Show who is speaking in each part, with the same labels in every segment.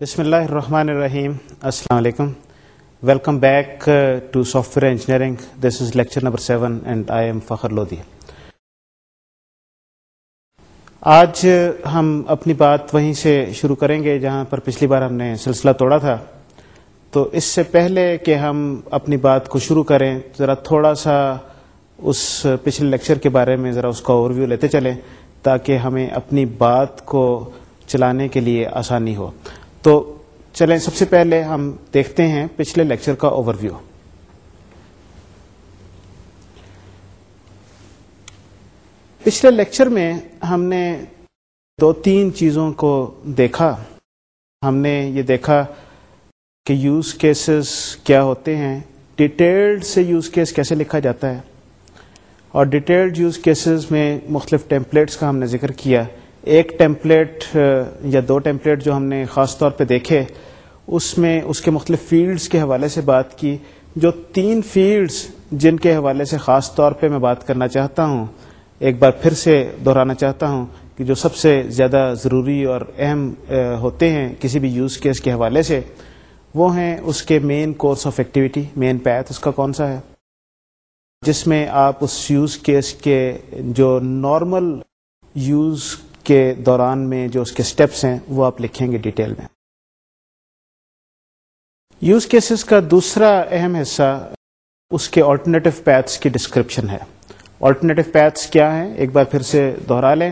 Speaker 1: بسم اللہ الرحمن الرحیم السلام علیکم welcome back to software engineering this is lecture number seven and I'm Fakhar Lodhi آج uh, ہم اپنی بات وہیں سے شروع کریں گے جہاں پر پچھلی بار ہم نے سلسلہ توڑا تھا. تو اس سے پہلے کہ ہم اپنی بات کو شروع کریں، ذرا تھوڑا سا اس پچھلے لیکچر کے بارے میں ذرا اس کا اوور ویو لیتے چلیں تاکہ ہمیں اپنی بات کو چلانے کے لیے آسانی ہو. تو چلیں، سب سے پہلے ہم دیکھتے ہیں پچھلے لیکچر کا اوور ویو پچھلے لیکچر میں ہم نے دو تین چیزوں کو دیکھا۔ ہم نے یہ دیکھا کہ یوز کیسز کیا ہوتے ہیں ڈیٹیلڈ سے یوز کیس کیسے لکھا جاتا ہے۔ اور ڈیٹیلڈ یوز کیسز میں مختلف ٹیمپلیٹس کا ہم نے ذکر کیا۔ ایک ٹیمپلیٹ یا دو ٹیمپلیٹ جو ہم نے خاص طور پہ دیکھے، اس میں اس کے مختلف فیلڈز کے حوالے سے بات کی۔ جو تین فیلڈز جن کے حوالے سے خاص طور پہ میں بات کرنا چاہتا ہوں، ایک بار پھر سے دہرانا چاہتا ہوں کہ جو سب سے زیادہ ضروری اور اہم ہوتے ہیں کسی بھی یوز کیس کے حوالے سے، وہ ہیں اس کے main course of activity main path اس کا کون سا ہے؟ جس میں آپ اس یوز کیس کے جو نارمل یوز کے دوران میں جو اس کے سٹیپس ہیں، وہ آپ لکھیں گے ڈیٹیل میں۔ یوز کیسز کا دوسرا اہم حصہ اس کے آلٹرنیٹو پیتھس کی ڈسکرپشن ہے۔ آلٹرنیٹو پیتھس کیا ہیں؟ ایک بار پھر سے دوہرا لیں۔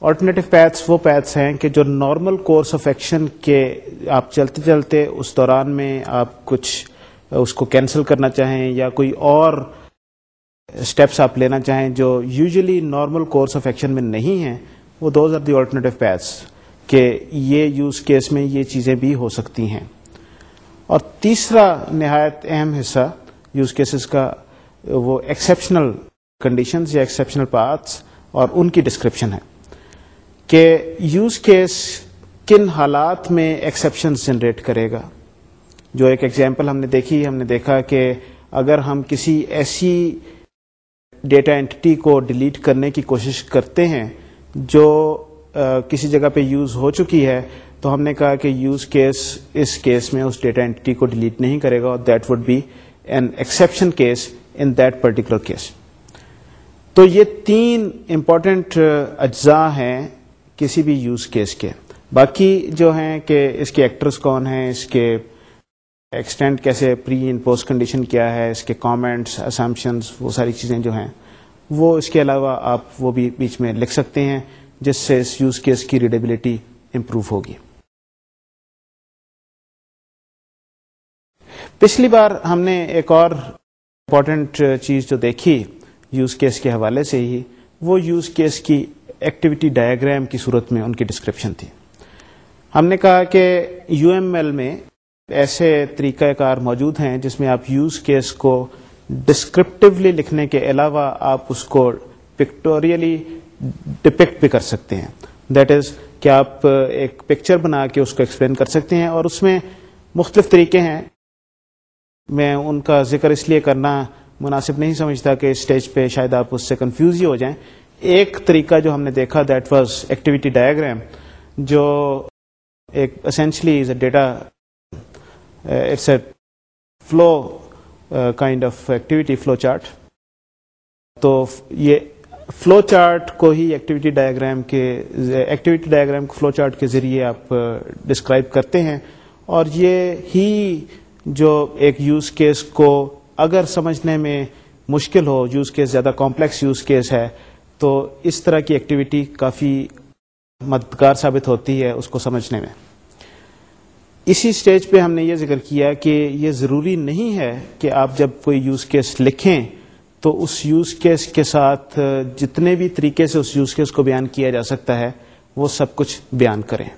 Speaker 1: آلٹرنیٹو پیتھس وہ پیتھس ہیں کہ جو نارمل کورس آف ایکشن کے آپ چلتے چلتے اس دوران میں آپ کچھ اس کو کینسل کرنا چاہیں یا کوئی اور اسٹیپس آپ لینا چاہیں جو usually normal course of action میں نہیں ہیں وہ those are the alternative paths کہ یہ یوز کیس میں یہ چیزیں بھی ہو سکتی ہیں۔ اور تیسرا نہایت اہم حصہ یوز کیسز کا وہ ایکسیپشنل کنڈیشنز یا ایکسیپشنل پارٹس اور ان کی ڈسکرپشن ہے کہ یوز کیس کن حالات میں ایکسیپشن جنریٹ کرے گا۔ جو ایک ایگزامپل ہم نے دیکھی، ہم نے دیکھا کہ اگر ہم کسی ایسی ڈیٹا اینٹی کو ڈیلیٹ کرنے کی کوشش کرتے ہیں جو کسی جگہ پہ یوز ہو چکی ہے، تو ہم نے کہا کہ یوز کیس اس کیس میں اس ڈیٹا اینٹی کو ڈیلیٹ نہیں کرے گا، اور that would be an exception case in that particular case تو یہ تین امپورٹنٹ اجزاء ہیں کسی بھی یوز کیس کے۔ باقی جو ہیں کہ اس کے ایکٹرس کون ہیں، اس کے ایکسٹینڈ کیسے پری ان پوسٹ کنڈیشن کیا ہے، اس کے کامنٹس اسامپشنس وہ ساری چیزیں جو ہیں۔ وہ اس کے علاوہ آپ وہ بھی بیچ میں لکھ سکتے ہیں جس سے اس یوز کیس کی ریڈیبلٹی امپروو ہوگی۔ پچھلی بار ہم نے ایک اور امپورٹنٹ چیز جو دیکھی یوز کیس کے حوالے سے ہی، وہ یوز کیس کی ایکٹیویٹی ڈایاگرام کی صورت میں ان کی ڈسکرپشن تھی۔ ہم نے کہا کہ یو ایم ایل میں ایسے طریقہ کار موجود ہیں جس میں آپ یوز کیس کو ڈسکرپٹیولی لکھنے کے علاوہ آپ اس کو پکٹوریلی ڈپکٹ بھی کر سکتے ہیں۔ دیٹ از کہ آپ ایک پکچر بنا کے اس کو ایکسپلین کر سکتے ہیں اور اس میں مختلف طریقے ہیں۔ میں ان کا ذکر اس لیے کرنا مناسب نہیں سمجھتا کہ اسٹیج پہ شاید آپ اس سے کنفیوز ہی ہو جائیں۔ ایک طریقہ جو ہم نے دیکھا دیٹ واز ایکٹیویٹی ڈایاگرام جو ایک essentially is a data it's a flow kind of activity flow chart تو یہ فلو چارٹ کو ہی ایکٹیویٹی ڈائگرام کے ایکٹیویٹی ڈائگرام کو فلو چارٹ کے ذریعے آپ ڈسکرائب کرتے ہیں۔ اور یہ ہی جو ایک یوز کیس کو اگر سمجھنے میں مشکل ہو یوز کیس زیادہ کمپلیکس یوز کیس ہے، تو اس طرح کی ایکٹیویٹی کافی مددگار ثابت ہوتی ہے اس کو سمجھنے میں۔ اسی اسٹیج پہ ہم نے یہ ذکر کیا کہ یہ ضروری نہیں ہے کہ آپ جب کوئی یوز کیس لکھیں تو اس یوز کیس کے ساتھ جتنے بھی طریقے سے اس یوز کیس کو بیان کیا جا سکتا ہے، وہ سب کچھ بیان کریں۔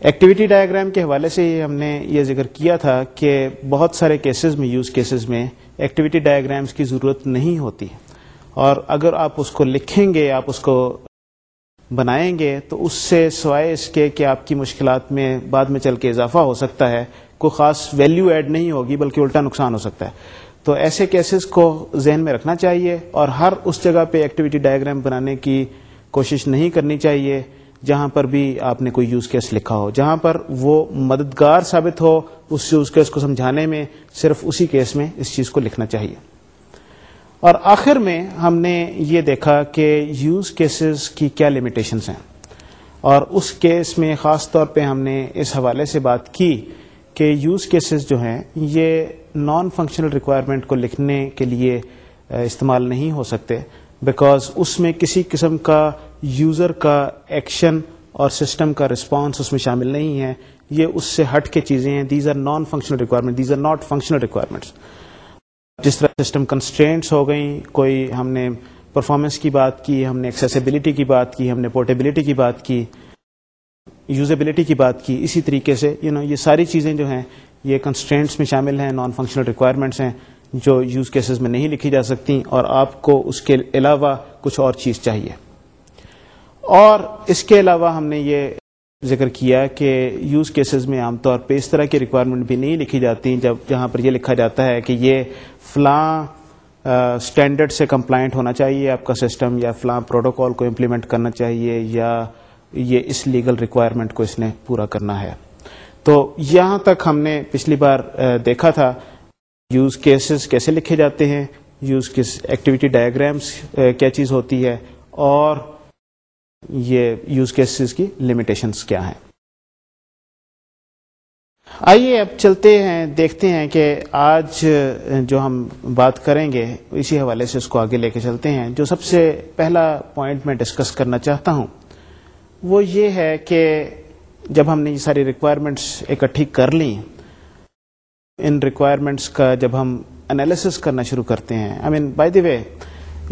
Speaker 1: ایکٹیویٹی ڈائگرام کے حوالے سے ہی ہم نے یہ ذکر کیا تھا کہ بہت سارے کیسز میں یوز کیسز میں ایکٹیویٹی ڈائگرامس کی ضرورت نہیں ہوتی۔ اور اگر آپ اس کو لکھیں گے، آپ اس کو بنائیں گے، تو اس سے سوائے اس کے کہ آپ کی مشکلات میں بعد میں چل کے اضافہ ہو سکتا ہے، کوئی خاص ویلیو ایڈ نہیں ہوگی، بلکہ الٹا نقصان ہو سکتا ہے۔ تو ایسے کیسز کو ذہن میں رکھنا چاہیے اور ہر اس جگہ پہ ایکٹیویٹی ڈائگرام بنانے کی کوشش نہیں کرنی چاہیے جہاں پر بھی آپ نے کوئی یوز کیس لکھا ہو، جہاں پر وہ مددگار ثابت ہو، اس یوز کیس کو سمجھانے میں صرف اسی کیس میں اس چیز کو لکھنا چاہیے۔ اور آخر میں ہم نے یہ دیکھا کہ یوز کیسز کی کیا لمیٹیشنس ہیں۔ اور اس کیس میں خاص طور پہ ہم نے اس حوالے سے بات کی کہ یوز کیسز جو ہیں، یہ نان فنکشنل ریکوائرمنٹ کو لکھنے کے لیے استعمال نہیں ہو سکتے۔ بیکاز اس میں کسی قسم کا یوزر کا ایکشن اور سسٹم کا رسپانس اس میں شامل نہیں ہے۔ یہ اس سے ہٹ کے چیزیں ہیں۔ These are non functional requirement these are not functional requirements جس طرح سسٹم کنسٹرینٹس ہو گئیں کوئی ہم نے پرفارمنس کی بات کی ہم نے ایکسیسیبلٹی کی بات کی ہم نے پورٹیبلٹی کی بات کی یوزیبلٹی کی بات کی اسی طریقے سے یو you نو know, یہ ساری چیزیں جو ہیں یہ کنسٹرینٹس میں شامل ہیں نان فنکشنل ریکوائرمنٹس ہیں جو یوز کیسز میں نہیں لکھی جا سکتی اور آپ کو اس کے علاوہ کچھ اور چیز چاہیے۔ اور اس کے علاوہ ہم نے یہ ذکر کیا کہ یوز کیسز میں عام طور پہ اس طرح کی ریکوائرمنٹ بھی نہیں لکھی جاتی جب جہاں پر یہ لکھا جاتا ہے کہ یہ فلاں اسٹینڈرڈ سے کمپلائنٹ ہونا چاہیے، آپ کا سسٹم یا فلاں پروٹوکال کو امپلیمنٹ کرنا چاہیے یا یہ اس لیگل ریکوائرمنٹ کو اس نے پورا کرنا ہے۔ تو یہاں تک ہم نے پچھلی بار دیکھا تھا یوز کیسز کیسے لکھے جاتے ہیں یوز کیس ایکٹیویٹی ڈائگرامس کیا چیز ہوتی ہے اور یہ یوز کیسز کی لمیٹیشنس کیا ہیں۔ آئیے اب چلتے ہیں، دیکھتے ہیں کہ آج جو ہم بات کریں گے، اسی حوالے سے اس کو آگے لے کے چلتے ہیں۔ جو سب سے پہلا پوائنٹ میں ڈسکس کرنا چاہتا ہوں، وہ یہ ہے کہ جب ہم نے یہ ساری ریکوائرمنٹس اکٹھی کر لیں، ان ریکوائرمنٹس کا جب ہم انالیسس کرنا شروع کرتے ہیں۔ آئی مین بائی دی وے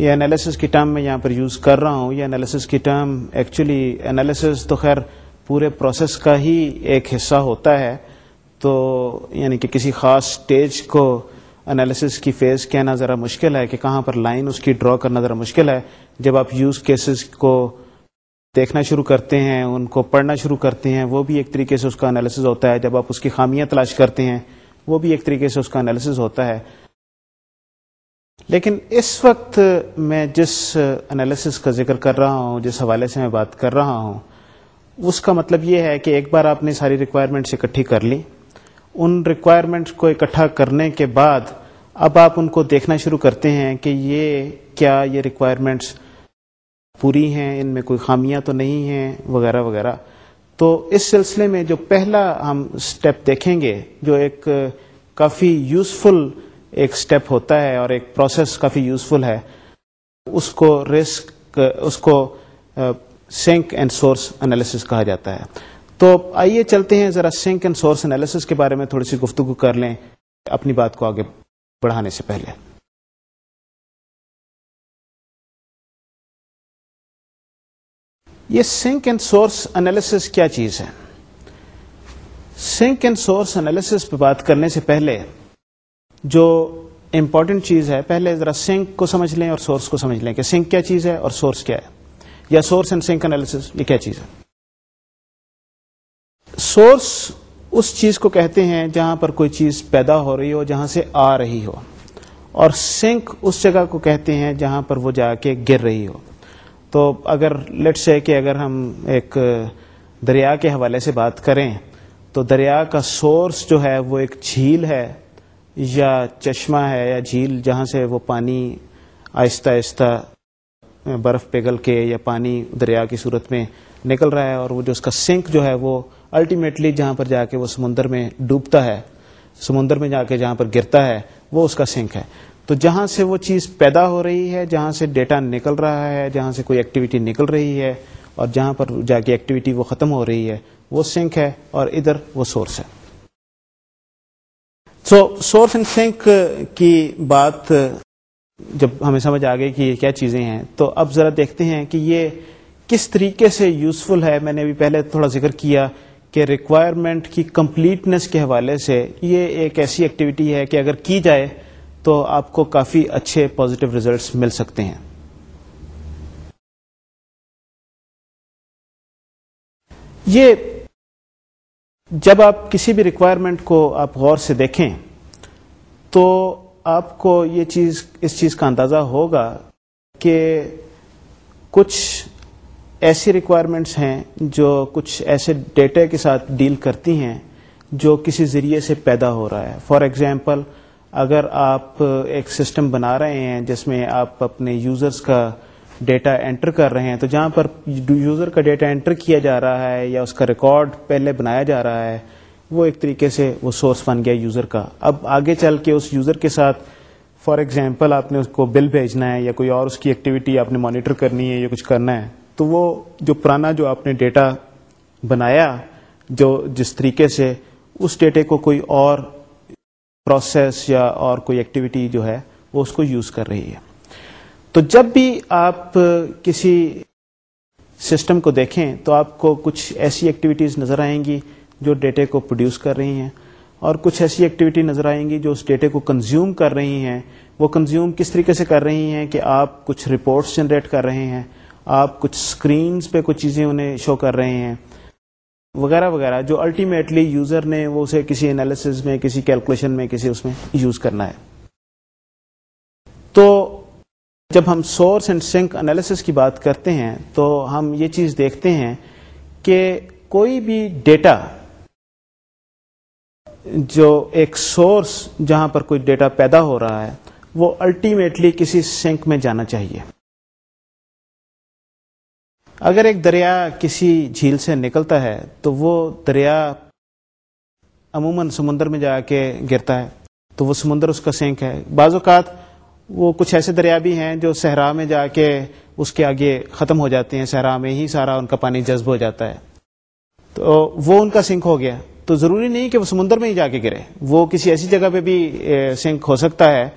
Speaker 1: یہ انالیسس کی ٹرم میں یہاں پر یوز کر رہا ہوں. یہ انالیسس کی ٹرم ایکچولی انالیسس تو خیر پورے پروسیس کا ہی ایک حصہ ہوتا ہے. تو یعنی کہ کسی خاص اسٹیج کو انالیسس کی فیز کہنا ذرا مشکل ہے کہ کہاں پر لائن اس کی ڈرا کرنا ذرا مشکل ہے. جب آپ یوز کیسز کو دیکھنا شروع کرتے ہیں، ان کو پڑھنا شروع کرتے ہیں، وہ بھی ایک طریقے سے اس کا انالیسز ہوتا ہے. جب آپ اس کی خامیاں تلاش کرتے ہیں، وہ بھی ایک طریقے سے اس کا انالیسز ہوتا ہے۔ لیکن اس وقت میں جس انالیسس کا ذکر کر رہا ہوں، جس حوالے سے میں بات کر رہا ہوں، اس کا مطلب یہ ہے کہ ایک بار آپ نے ساری ریکوائرمنٹس اکٹھی کر لی۔ ان ریکوائرمنٹس کو اکٹھا کرنے کے بعد اب آپ ان کو دیکھنا شروع کرتے ہیں کہ یہ کیا یہ ریکوائرمنٹس پوری ہیں، ان میں کوئی خامیاں تو نہیں ہیں، وغیرہ وغیرہ۔ تو اس سلسلے میں جو پہلا ہم اسٹیپ دیکھیں گے، جو ایک کافی یوزفل ایک اسٹیپ ہوتا ہے اور ایک پروسیس کافی یوزفل ہے۔ اس کو رسک اس کو سنک اینڈ سورس انالیسس کہا جاتا ہے۔ تو آئیے چلتے ہیں ذرا سنک اینڈ سورس انالیسس کے بارے میں تھوڑی سی گفتگو کر لیں اپنی بات کو آگے بڑھانے سے پہلے۔ یہ سنک اینڈ سورس انالیسس کیا چیز ہے؟ سنک اینڈ سورس انالیسس پہ بات کرنے سے پہلے جو امپورٹنٹ چیز ہے، پہلے ذرا سنک کو سمجھ لیں اور سورس کو سمجھ لیں کہ سنک کیا چیز ہے اور سورس کیا ہے، یا سورس اینڈ سنک انالیس یہ کیا چیز ہے۔ سورس اس چیز کو کہتے ہیں جہاں پر کوئی چیز پیدا ہو رہی ہو، جہاں سے آ رہی ہو۔ اور سنک اس جگہ کو کہتے ہیں جہاں پر وہ جا کے گر رہی ہو۔ تو اگر لیٹ سے کہ اگر ہم ایک دریا کے حوالے سے بات کریں، تو دریا کا سورس جو ہے وہ ایک جھیل ہے۔ یا چشمہ ہے یا جھیل جہاں سے وہ پانی آہستہ آہستہ برف پگھل کے یا پانی دریا کی صورت میں نکل رہا ہے اور وہ جو اس کا سنک جو ہے وہ الٹیمیٹلی جہاں پر جا کے وہ سمندر میں ڈوبتا ہے، سمندر میں جا کے جہاں پر گرتا ہے، وہ اس کا سنک ہے۔ تو جہاں سے وہ چیز پیدا ہو رہی ہے، جہاں سے ڈیٹا نکل رہا ہے، جہاں سے کوئی ایکٹیویٹی نکل رہی ہے اور جہاں پر جا کے ایکٹیویٹی وہ ختم ہو رہی ہے، وہ سنک ہے اور ادھر وہ سورس ہے۔ سو سورس اینڈ سنک کی بات جب ہمیں سمجھ آ گئی کہ یہ کیا چیزیں ہیں تو اب ذرا دیکھتے ہیں کہ یہ کس طریقے سے یوزفل ہے میں نے ابھی پہلے تھوڑا ذکر کیا کہ ریکوائرمنٹ کی کمپلیٹنس کے حوالے سے یہ ایک ایسی ایکٹیویٹی ہے کہ اگر کی جائے تو آپ کو کافی اچھے پازیٹو ریزلٹس مل سکتے ہیں یہ جب آپ کسی بھی ریکوائرمنٹ کو آپ غور سے دیکھیں، تو آپ کو یہ چیز، اس چیز کا اندازہ ہوگا کہ کچھ ایسی ریکوائرمنٹس ہیں جو کچھ ایسے ڈیٹا کے ساتھ ڈیل کرتی ہیں جو کسی ذریعے سے پیدا ہو رہا ہے۔ فار ایگزامپل اگر آپ ایک سسٹم بنا رہے ہیں جس میں آپ اپنے یوزرس کا ڈیٹا انٹر کر رہے ہیں تو جہاں پر یوزر کا ڈیٹا انٹر کیا جا رہا ہے یا اس کا ریکارڈ پہلے بنایا جا رہا ہے، وہ ایک طریقے سے وہ سورس بن گیا یوزر کا۔ اب آگے چل کے اس یوزر کے ساتھ فار ایگزامپل آپ نے اس کو بل بھیجنا ہے یا کوئی اور اس کی ایکٹیویٹی آپ نے مانیٹر کرنی ہے یا کچھ کرنا ہے، تو وہ جو پرانا جو آپ نے ڈیٹا بنایا جو جس طریقے سے اس ڈیٹے کو کوئی اور پروسیس یا اور کوئی ایکٹیویٹی جو ہے وہ اس کو یوز کر رہی ہے۔ تو جب بھی آپ کسی سسٹم کو دیکھیں تو آپ کو کچھ ایسی ایکٹیویٹیز نظر آئیں گی جو ڈیٹے کو پروڈیوس کر رہی ہیں اور کچھ ایسی ایکٹیویٹی نظر آئیں گی جو اس ڈیٹے کو کنزیوم کر رہی ہیں۔ وہ کنزیوم کس طریقے سے کر رہی ہیں کہ آپ کچھ رپورٹس جنریٹ کر رہے ہیں، آپ کچھ اسکرینس پہ کچھ چیزیں انہیں شو کر رہے ہیں، وغیرہ وغیرہ، جو الٹیمیٹلی یوزر نے وہ اسے کسی انالیس میں، کسی کیلکولیشن میں، کسی اس میں یوز کرنا ہے۔ تو جب ہم سورس اینڈ سنک انالیسس کی بات کرتے ہیں تو ہم یہ چیز دیکھتے ہیں کہ کوئی بھی ڈیٹا جو ایک سورس جہاں پر کوئی ڈیٹا پیدا ہو رہا ہے، وہ الٹیمیٹلی کسی سنک میں جانا چاہیے۔ اگر ایک دریا کسی جھیل سے نکلتا ہے تو وہ دریا عموماً سمندر میں جا کے گرتا ہے، تو وہ سمندر اس کا سنک ہے۔ بعض اوقات وہ کچھ ایسے دریا بھی ہیں جو صحرا میں جا کے اس کے آگے ختم ہو جاتے ہیں، صحرا میں ہی سارا ان کا پانی جذب ہو جاتا ہے۔ تو وہ ان کا سنک ہو گیا۔ تو ضروری نہیں کہ وہ سمندر میں ہی جا کے گرے۔ وہ کسی ایسی جگہ پہ بھی سنک ہو سکتا ہے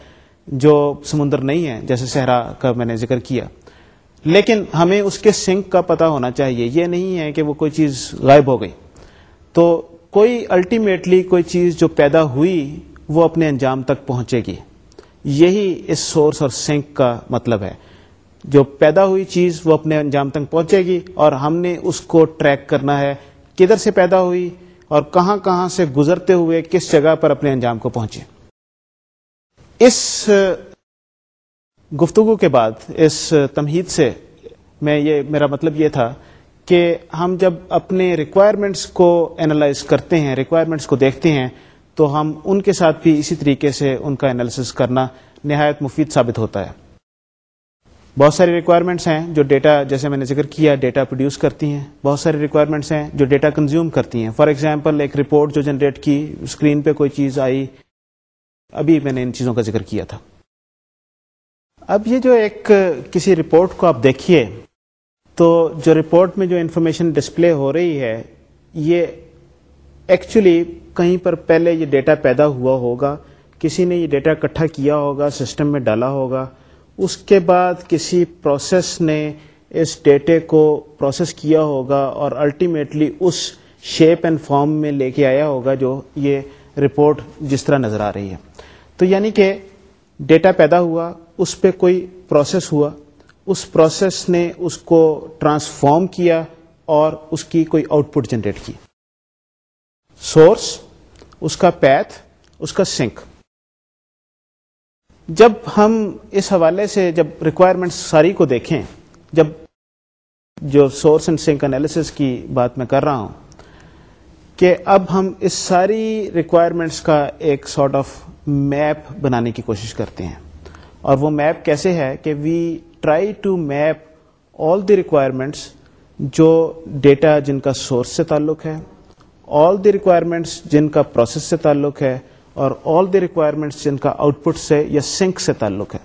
Speaker 1: جو سمندر نہیں ہے، جیسے صحرا کا میں نے ذکر کیا۔ لیکن ہمیں اس کے سنک کا پتہ ہونا چاہیے۔ یہ نہیں ہے کہ وہ کوئی چیز غائب ہو گئی۔ تو کوئی الٹیمیٹلی کوئی چیز جو پیدا ہوئی، وہ اپنے انجام تک پہنچے گی۔ یہی اس سورس اور سنک کا مطلب ہے۔ جو پیدا ہوئی چیز وہ اپنے انجام تک پہنچے گی اور ہم نے اس کو ٹریک کرنا ہے کدھر سے پیدا ہوئی اور کہاں کہاں سے گزرتے ہوئے کس جگہ پر اپنے انجام کو پہنچے۔ اس گفتگو کے بعد، اس تمہید سے میں یہ، میرا مطلب یہ تھا کہ ہم جب اپنے ریکوائرمنٹس کو اینالائز کرتے ہیں ریکوائرمنٹس کو دیکھتے ہیں تو ہم ان کے ساتھ بھی اسی طریقے سے ان کا انالیسس کرنا نہایت مفید ثابت ہوتا ہے۔ بہت ساری ریکوائرمنٹس ہیں جو ڈیٹا جیسے میں نے ذکر کیا ڈیٹا پروڈیوس کرتی ہیں۔ بہت ساری ریکوائرمنٹس ہیں جو ڈیٹا کنزیوم کرتی ہیں۔ فار ایگزامپل ایک رپورٹ جو جنریٹ کی اسکرین پہ کوئی چیز آئی۔ ابھی میں نے ان چیزوں کا ذکر کیا تھا۔ اب یہ جو ایک کسی رپورٹ کو آپ دیکھیے، تو جو رپورٹ میں جو انفارمیشن ڈسپلے ہو رہی ہے، یہ ایکچولی کہیں پر پہلے یہ ڈیٹا پیدا ہوا ہوگا، کسی نے یہ ڈیٹا اکٹھا کیا ہوگا سسٹم میں ڈالا ہوگا، اس کے بعد کسی پروسیس نے اس ڈیٹے کو پروسیس کیا ہوگا اور الٹیمیٹلی اس شیپ اینڈ فارم میں لے کے آیا ہوگا جو یہ رپورٹ جس طرح نظر آ رہی ہے۔ تو یعنی کہ ڈیٹا پیدا ہوا، اس پہ کوئی پروسیس ہوا، اس پروسیس نے اس کو ٹرانسفارم کیا اور اس کی کوئی آؤٹ پٹ جنریٹ کی۔ سورس اس کا پیتھ اس کا سنک جب ہم اس حوالے سے جب ریکوائرمنٹ ساری کو دیکھیں، جب جو سورس اینڈ سنک انالیسس کی بات میں کر رہا ہوں، کہ اب ہم اس ساری ریکوائرمنٹس کا ایک سارٹ آف میپ بنانے کی کوشش کرتے ہیں۔ اور وہ میپ کیسے ہے کہ we try to map all the requirements جو ڈیٹا جن کا سورس سے تعلق ہے۔ آل دی ریکوائرمنٹس جن کا پروسیس سے تعلق ہے اور آل دی ریکوائرمنٹس جن کا آؤٹ پٹ سے یا سنک سے تعلق ہے۔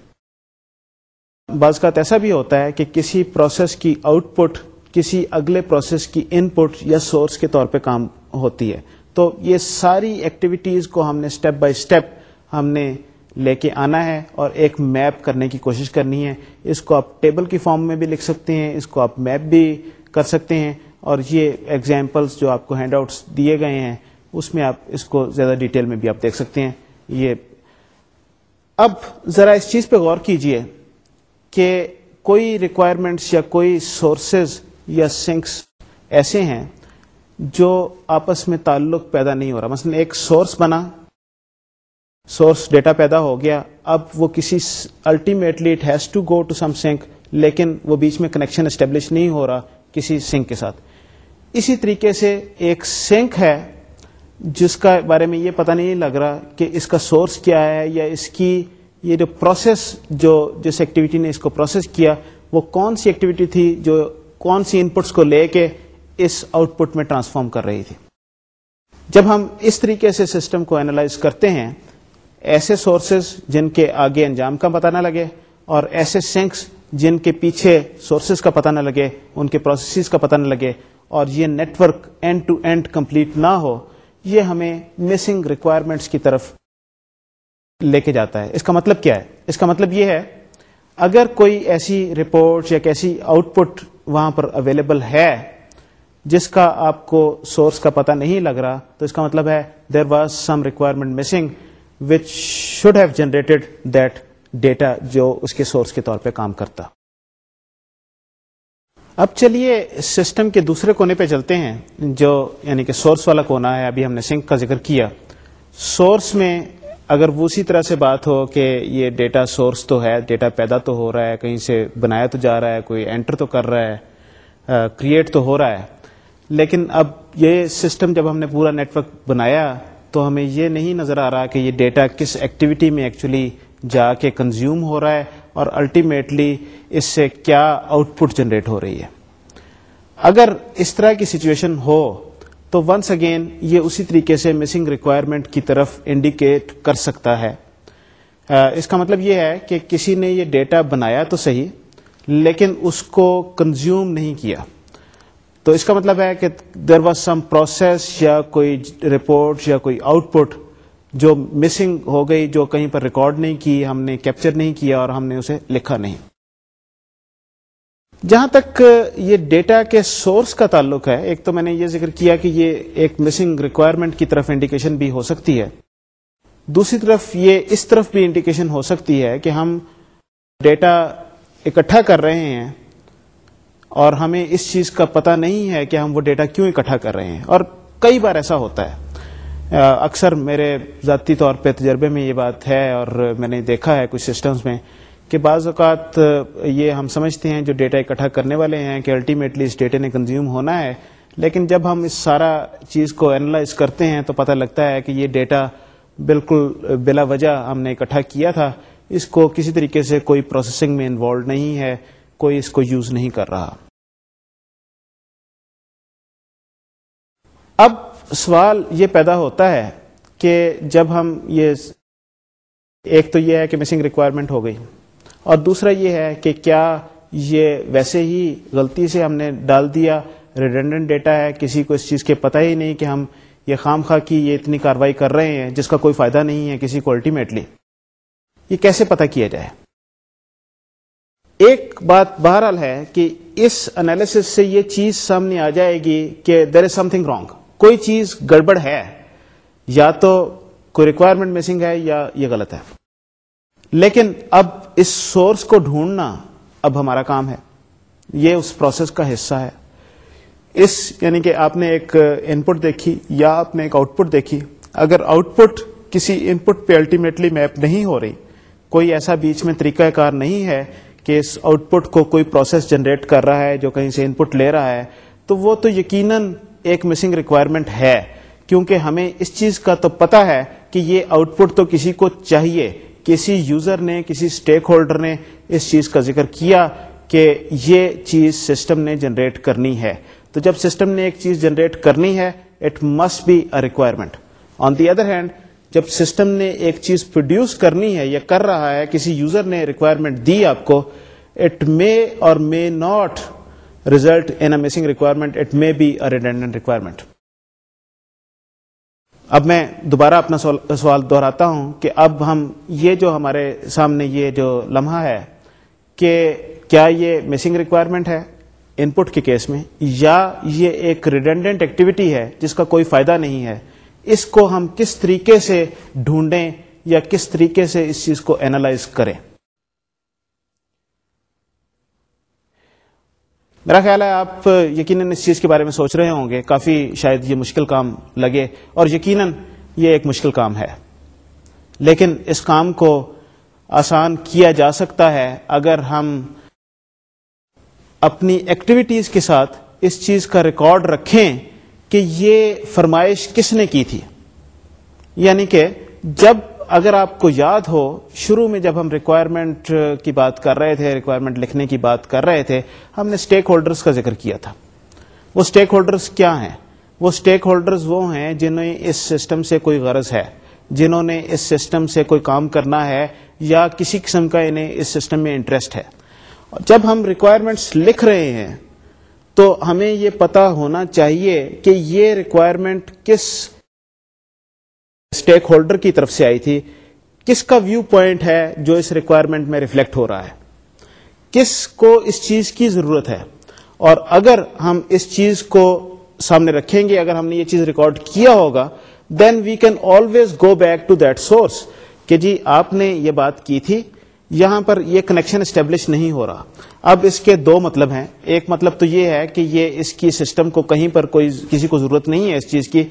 Speaker 1: بعض کا ایسا بھی ہوتا ہے کہ کسی پروسیس کی آؤٹ پٹ کسی اگلے پروسیس کی ان پٹ یا سورس کے طور پہ کام ہوتی ہے۔ تو یہ ساری ایکٹیویٹیز کو ہم نے اسٹیپ بائی اسٹیپ ہم نے لے کے آنا ہے اور ایک میپ کرنے کی کوشش کرنی ہے۔ اس کو آپ ٹیبل کی فارم میں بھی لکھ سکتے ہیں، اس کو آپ میپ بھی کر سکتے ہیں۔ اور یہ ایگزامپلس جو آپ کو ہینڈ آؤٹس دیے گئے ہیں، اس میں آپ اس کو زیادہ ڈیٹیل میں بھی آپ دیکھ سکتے ہیں۔ یہ اب ذرا اس چیز پہ غور کیجیے کہ کوئی ریکوائرمنٹس یا کوئی سورسز یا سنکس ایسے ہیں جو آپس میں تعلق پیدا نہیں ہو رہا۔ مثلا ایک سورس بنا سورس ڈیٹا پیدا ہو گیا، اب وہ کسی ultimately it has to go to some sink لیکن وہ بیچ میں کنیکشن اسٹیبلش نہیں ہو رہا کسی سنک کے ساتھ۔ اسی طریقے سے ایک سنک ہے، جس کا بارے میں یہ پتہ نہیں لگ رہا کہ اس کا سورس کیا ہے یا اس کی یہ جو پروسیس جو جس ایکٹیویٹی نے اس کو پروسیس کیا، وہ کون سی ایکٹیویٹی تھی جو کون سی انپٹس کو لے کے اس آؤٹ پٹ میں ٹرانسفارم کر رہی تھی۔ جب ہم اس طریقے سے سسٹم کو اینالائز کرتے ہیں، ایسے سورسز جن کے آگے انجام کا پتہ نہ لگے اور ایسے سنکس جن کے پیچھے سورسز کا پتہ نہ لگے، ان کے پروسیسز کا پتہ نہ لگے اور یہ network end to end complete نہ ہو، یہ ہمیں مسنگ ریکوائرمنٹس کی طرف لے کے جاتا ہے۔ اس کا مطلب کیا ہے؟ اس کا مطلب یہ ہے، اگر کوئی ایسی رپورٹ یا ایسی آؤٹ پٹ وہاں پر اویلیبل ہے، جس کا آپ کو سورس کا پتہ نہیں لگ رہا، تو اس کا مطلب ہے there was some requirement missing which should have generated that data جو اس کے سورس کے طور پہ کام کرتا۔ اب چلیے سسٹم کے دوسرے کونے پہ چلتے ہیں، جو یعنی کہ سورس والا کونا ہے، ابھی ہم نے سنک کا ذکر کیا۔ سورس میں اگر وہ اسی طرح سے بات ہو کہ یہ ڈیٹا سورس تو ہے ڈیٹا پیدا تو ہو رہا ہے، کہیں سے بنایا تو جا رہا ہے، کوئی انٹر تو کر رہا ہے کریٹ تو ہو رہا ہے۔ لیکن اب یہ سسٹم جب ہم نے پورا نیٹورک بنایا، تو ہمیں یہ نہیں نظر آ رہا کہ یہ ڈیٹا کس ایکٹیویٹی میں ایکچولی جا کے کنزیوم ہو رہا ہے اور الٹیمیٹلی اس سے کیا آؤٹ پٹ جنریٹ ہو رہی ہے۔ اگر اس طرح کی سچویشن ہو تو ونس اگین یہ اسی طریقے سے مسنگ ریکوائرمنٹ کی طرف انڈیکیٹ کر سکتا ہے۔ اس کا مطلب یہ ہے کہ کسی نے یہ ڈیٹا بنایا تو صحیح، لیکن اس کو کنزیوم نہیں کیا۔ تو اس کا مطلب ہے کہ دیر واز سم پروسیس یا کوئی رپورٹ یا کوئی آؤٹ پٹ جو مسنگ ہو گئی، جو کہیں پر ریکارڈ نہیں کی، ہم نے کیپچر نہیں کیا اور ہم نے اسے لکھا نہیں۔ جہاں تک یہ ڈیٹا کے سورس کا تعلق ہے، ایک تو میں نے یہ ذکر کیا کہ یہ ایک مسنگ ریکوائرمنٹ کی طرف انڈیکیشن بھی ہو سکتی ہے۔ دوسری طرف یہ اس طرف بھی انڈیکیشن ہو سکتی ہے کہ ہم ڈیٹا اکٹھا کر رہے ہیں اور ہمیں اس چیز کا پتہ نہیں ہے کہ ہم وہ ڈیٹا کیوں اکٹھا کر رہے ہیں۔ اور کئی بار ایسا ہوتا ہے۔ اکثر میرے ذاتی طور پہ تجربے میں یہ بات ہے اور میں نے دیکھا ہے کچھ سسٹمز میں کہ بعض اوقات یہ ہم سمجھتے ہیں جو ڈیٹا اکٹھا کرنے والے ہیں کہ الٹیمیٹلی اس ڈیٹے نے کنزیوم ہونا ہے، لیکن جب ہم اس سارا چیز کو اینالائز کرتے ہیں تو پتہ لگتا ہے کہ یہ ڈیٹا بالکل بلا وجہ ہم نے اکٹھا کیا تھا۔ اس کو کسی طریقے سے کوئی پروسیسنگ میں انوالو نہیں ہے، کوئی اس کو یوز نہیں کر رہا۔ اب سوال یہ پیدا ہوتا ہے کہ جب ہم یہ ایک تو یہ ہے کہ مسنگ ریکوائرمنٹ ہو گئی اور دوسرا یہ ہے کہ کیا یہ ویسے ہی غلطی سے ہم نے ڈال دیا ریڈنڈنٹ ڈیٹا ہے، کسی کو اس چیز کے پتہ ہی نہیں کہ ہم یہ خام خواہ کی یہ اتنی کاروائی کر رہے ہیں، جس کا کوئی فائدہ نہیں ہے کسی کو الٹیمیٹلی یہ کیسے پتہ کیا جائے؟ ایک بات بہرحال ہے کہ اس انالیس سے یہ چیز سامنے آ جائے گی کہ دیر از سم تھنگ رانگ کوئی چیز گڑبڑ ہے، یا تو کوئی ریکوائرمنٹ مسنگ ہے، یا یہ غلط ہے۔ لیکن اب اس سورس کو ڈھونڈنا اب ہمارا کام ہے۔ یہ اس پروسیس کا حصہ ہے۔ اس یعنی کہ آپ نے ایک ان پٹ دیکھی، یا آپ نے ایک آؤٹ پٹ دیکھی۔ اگر آؤٹ پٹ کسی ان پٹ پہ الٹیمیٹلی میپ نہیں ہو رہی، کوئی ایسا بیچ میں طریقہ کار نہیں ہے کہ اس آؤٹ پٹ کو کوئی پروسیس جنریٹ کر رہا ہے، جو کہیں سے ان پٹ لے رہا ہے، تو وہ تو یقیناً ایک مسنگ ریکوائرمنٹ ہے، کیونکہ ہمیں اس چیز کا تو پتا ہے کہ یہ آؤٹ پٹ تو کسی کو چاہیے۔ کسی یوزر نے، کسی اسٹیک ہولڈر نے اس چیز کا ذکر کیا کہ یہ چیز سسٹم نے جنریٹ کرنی ہے۔ تو جب سسٹم نے ایک چیز جنریٹ کرنی ہے it must be a requirement on the other hand جب سسٹم نے ایک چیز پروڈیوس کرنی ہے یا کر رہا ہے، کسی یوزر نے ریکوائرمنٹ دی آپ کو it may or may not result in a missing requirement it may be a redundant requirement اب میں دوبارہ اپنا سوال دہراتا ہوں کہ اب ہم یہ جو ہمارے سامنے یہ جو لمحہ ہے کہ کیا یہ مسنگ ریکوائرمنٹ ہے ان پٹ کے کیس میں یا یہ ایک ریڈنڈنٹ ایکٹیویٹی ہے جس کا کوئی فائدہ نہیں ہے؟ اس کو ہم کس طریقے سے ڈھونڈیں یا کس طریقے سے اس چیز کو اینالائز کریں؟ میرا خیال ہے آپ یقیناً اس چیز کے بارے میں سوچ رہے ہوں گے، کافی شاید یہ مشکل کام لگے اور یقیناً یہ ایک مشکل کام ہے۔ لیکن اس کام کو آسان کیا جا سکتا ہے اگر ہم اپنی ایکٹیویٹیز کے ساتھ اس چیز کا ریکارڈ رکھیں کہ یہ فرمائش کس نے کی تھی۔ یعنی کہ جب اگر آپ کو یاد ہو، شروع میں جب ہم ریکوائرمنٹ کی بات کر رہے تھے ریکوائرمنٹ لکھنے کی بات کر رہے تھے، ہم نے اسٹیک ہولڈرز کا ذکر کیا تھا۔ وہ اسٹیک ہولڈرز کیا ہیں؟ وہ اسٹیک ہولڈرز وہ ہیں جنہیں اس سسٹم سے کوئی غرض ہے، جنہوں نے اس سسٹم سے کوئی کام کرنا ہے یا کسی قسم کا انہیں اس سسٹم میں انٹرسٹ ہے۔ جب ہم ریکوائرمنٹس لکھ رہے ہیں، تو ہمیں یہ پتا ہونا چاہیے کہ یہ ریکوائرمنٹ کس اسٹیک ہولڈر کی طرف سے آئی تھی، کس کا ویو پوائنٹ ہے جو اس ریکوائرمنٹ میں ریفلیکٹ ہو رہا ہے؟ کس کو اس چیز کی ضرورت ہے؟ اور اگر ہم اس چیز کو سامنے رکھیں گے، اگر ہم نے یہ چیز ریکارڈ کیا ہوگا then we can always go back to that source کہ جی آپ نے یہ بات کی تھی، یہاں پر یہ کنیکشن اسٹیبلش نہیں ہو رہا۔ اب اس کے دو مطلب ہیں۔ ایک مطلب تو یہ ہے کہ یہ اس کی سسٹم کو کہیں پر کوئی کسی کو ضرورت نہیں ہے اس چیز کی۔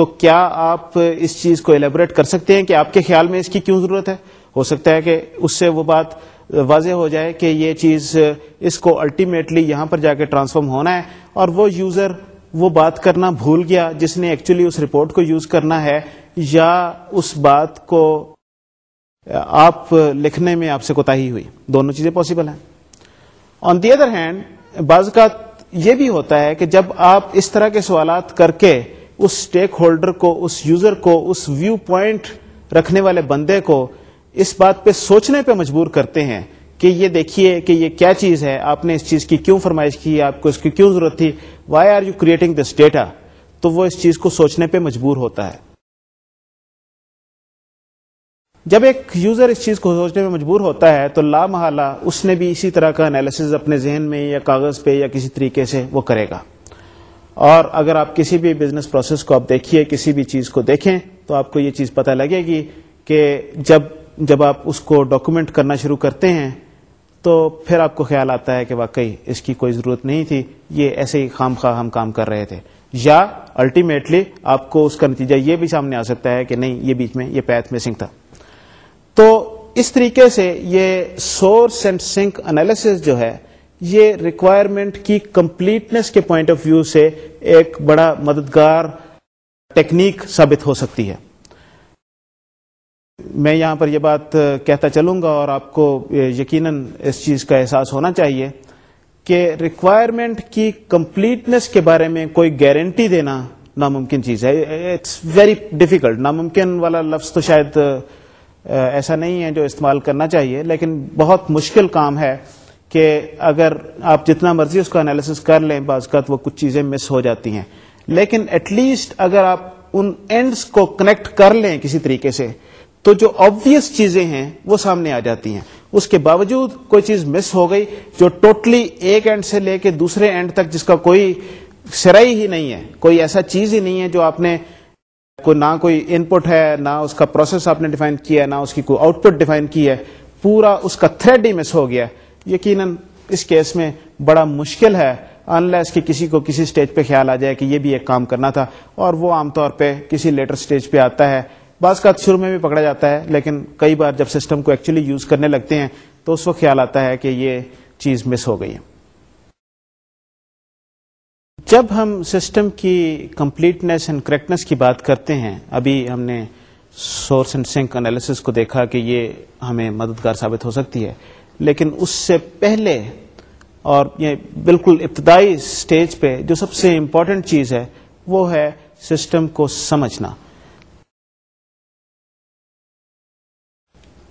Speaker 1: تو کیا آپ اس چیز کو ایلیبریٹ کر سکتے ہیں کہ آپ کے خیال میں اس کی کیوں ضرورت ہے؟ ہو سکتا ہے کہ اس سے وہ بات واضح ہو جائے کہ یہ چیز اس کو الٹیمیٹلی یہاں پر جا کے ٹرانسفارم ہونا ہے اور وہ یوزر وہ بات کرنا بھول گیا جس نے ایکچولی اس رپورٹ کو یوز کرنا ہے یا اس بات کو آپ لکھنے میں آپ سے کوتا ہی ہوئی۔ دونوں چیزیں پاسبل ہیں۔ آن دی ادر ہینڈ بعض کا یہ بھی ہوتا ہے کہ جب آپ اس طرح کے سوالات کر کے اس اسٹیک ہولڈر کو، اس یوزر کو، اس ویو پوائنٹ رکھنے والے بندے کو اس بات پہ سوچنے پہ مجبور کرتے ہیں کہ یہ دیکھیے کہ یہ کیا چیز ہے، آپ نے اس چیز کی کیوں فرمائش کی، آپ کو اس کی کیوں ضرورت تھی؟ Why are you creating this data تو وہ اس چیز کو سوچنے پہ مجبور ہوتا ہے۔ جب ایک یوزر اس چیز کو سوچنے میں مجبور ہوتا ہے تو لا محالہ اس نے بھی اسی طرح کا انالیس اپنے ذہن میں یا کاغذ پہ یا کسی طریقے سے وہ کرے گا۔ اور اگر آپ کسی بھی بزنس پروسیس کو آپ دیکھیے، کسی بھی چیز کو دیکھیں تو آپ کو یہ چیز پتہ لگے گی کہ جب جب آپ اس کو ڈاکومنٹ کرنا شروع کرتے ہیں تو پھر آپ کو خیال آتا ہے کہ واقعی اس کی کوئی ضرورت نہیں تھی، یہ ایسے ہی خام خواہ ہم کام کر رہے تھے۔ یا الٹیمیٹلی آپ کو اس کا نتیجہ یہ بھی سامنے آ سکتا ہے کہ نہیں، یہ بیچ میں، یہ پیتھ مسنگ تھا۔ تو اس طریقے سے یہ سورس اینڈ سنک انالیس جو ہے یہ ریکوائرمنٹ کی کمپلیٹنس کے پوائنٹ آف ویو سے ایک بڑا مددگار ٹیکنیک ثابت ہو سکتی ہے۔ میں یہاں پر یہ بات کہتا چلوں گا اور آپ کو یقیناً اس چیز کا احساس ہونا چاہیے کہ ریکوائرمنٹ کی کمپلیٹنس کے بارے میں کوئی گارنٹی دینا ناممکن چیز ہے۔ اٹس ویری ڈیفیکلٹ ناممکن والا لفظ تو شاید ایسا نہیں ہے جو استعمال کرنا چاہیے، لیکن بہت مشکل کام ہے۔ کہ اگر آپ جتنا مرضی اس کا انالیس کر لیں، بعض کا وہ کچھ چیزیں مس ہو جاتی ہیں۔ لیکن ایٹ لیسٹ اگر آپ ان اینڈس کو کنیکٹ کر لیں کسی طریقے سے، تو جو آبویس چیزیں ہیں وہ سامنے آ جاتی ہیں۔ اس کے باوجود کوئی چیز مس ہو گئی جو ٹوٹلی ایک اینڈ سے لے کے دوسرے اینڈ تک، جس کا کوئی سرائی ہی نہیں ہے، کوئی ایسا چیز ہی نہیں ہے جو آپ نے کوئی نہ کوئی ان پٹ ہے، نہ اس کا پروسیس آپ نے ڈیفائن کیا ہے، نہ اس کی کوئی آؤٹ پٹ ڈیفائن کی ہے۔ پورا اس کا تھریڈ ہی مس ہو گیا۔ یقیناً اس کیس میں بڑا مشکل ہے انلیس کہ کسی کو کسی سٹیج پہ خیال آ جائے کہ یہ بھی ایک کام کرنا تھا، اور وہ عام طور پہ کسی لیٹر سٹیج پہ آتا ہے۔ بعض کا شروع میں بھی پکڑا جاتا ہے، لیکن کئی بار جب سسٹم کو ایکچولی یوز کرنے لگتے ہیں، تو اس وقت خیال آتا ہے کہ یہ چیز مس ہو گئی ہے۔ جب ہم سسٹم کی کمپلیٹنس اینڈ کریکٹنس کی بات کرتے ہیں، ابھی ہم نے سورس اینڈ سنک انالیس کو دیکھا کہ یہ ہمیں مددگار ثابت ہو سکتی ہے۔ لیکن اس سے پہلے اور یہ بالکل ابتدائی سٹیج پہ جو سب سے امپورٹنٹ چیز ہے، وہ ہے سسٹم کو سمجھنا۔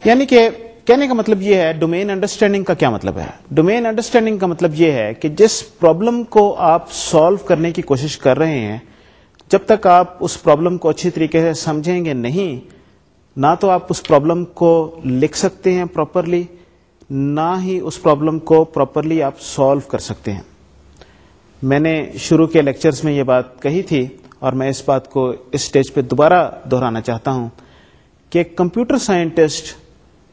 Speaker 1: یعنی کہ کہنے کا مطلب یہ ہے ڈومین انڈرسٹینڈنگ کا کیا مطلب ہے؟ ڈومین انڈرسٹینڈنگ کا مطلب یہ ہے کہ جس پرابلم کو آپ سالو کرنے کی کوشش کر رہے ہیں، جب تک آپ اس پرابلم کو اچھی طریقے سے سمجھیں گے نہیں، نہ تو آپ اس پرابلم کو لکھ سکتے ہیں پراپرلی نہ ہی اس پرابلم کو پراپرلی آپ سالو کر سکتے ہیں۔ میں نے شروع کے لیکچرز میں یہ بات کہی تھی اور میں اس بات کو اس اسٹیج پہ دوبارہ دہرانا چاہتا ہوں کہ کمپیوٹر سائنٹسٹ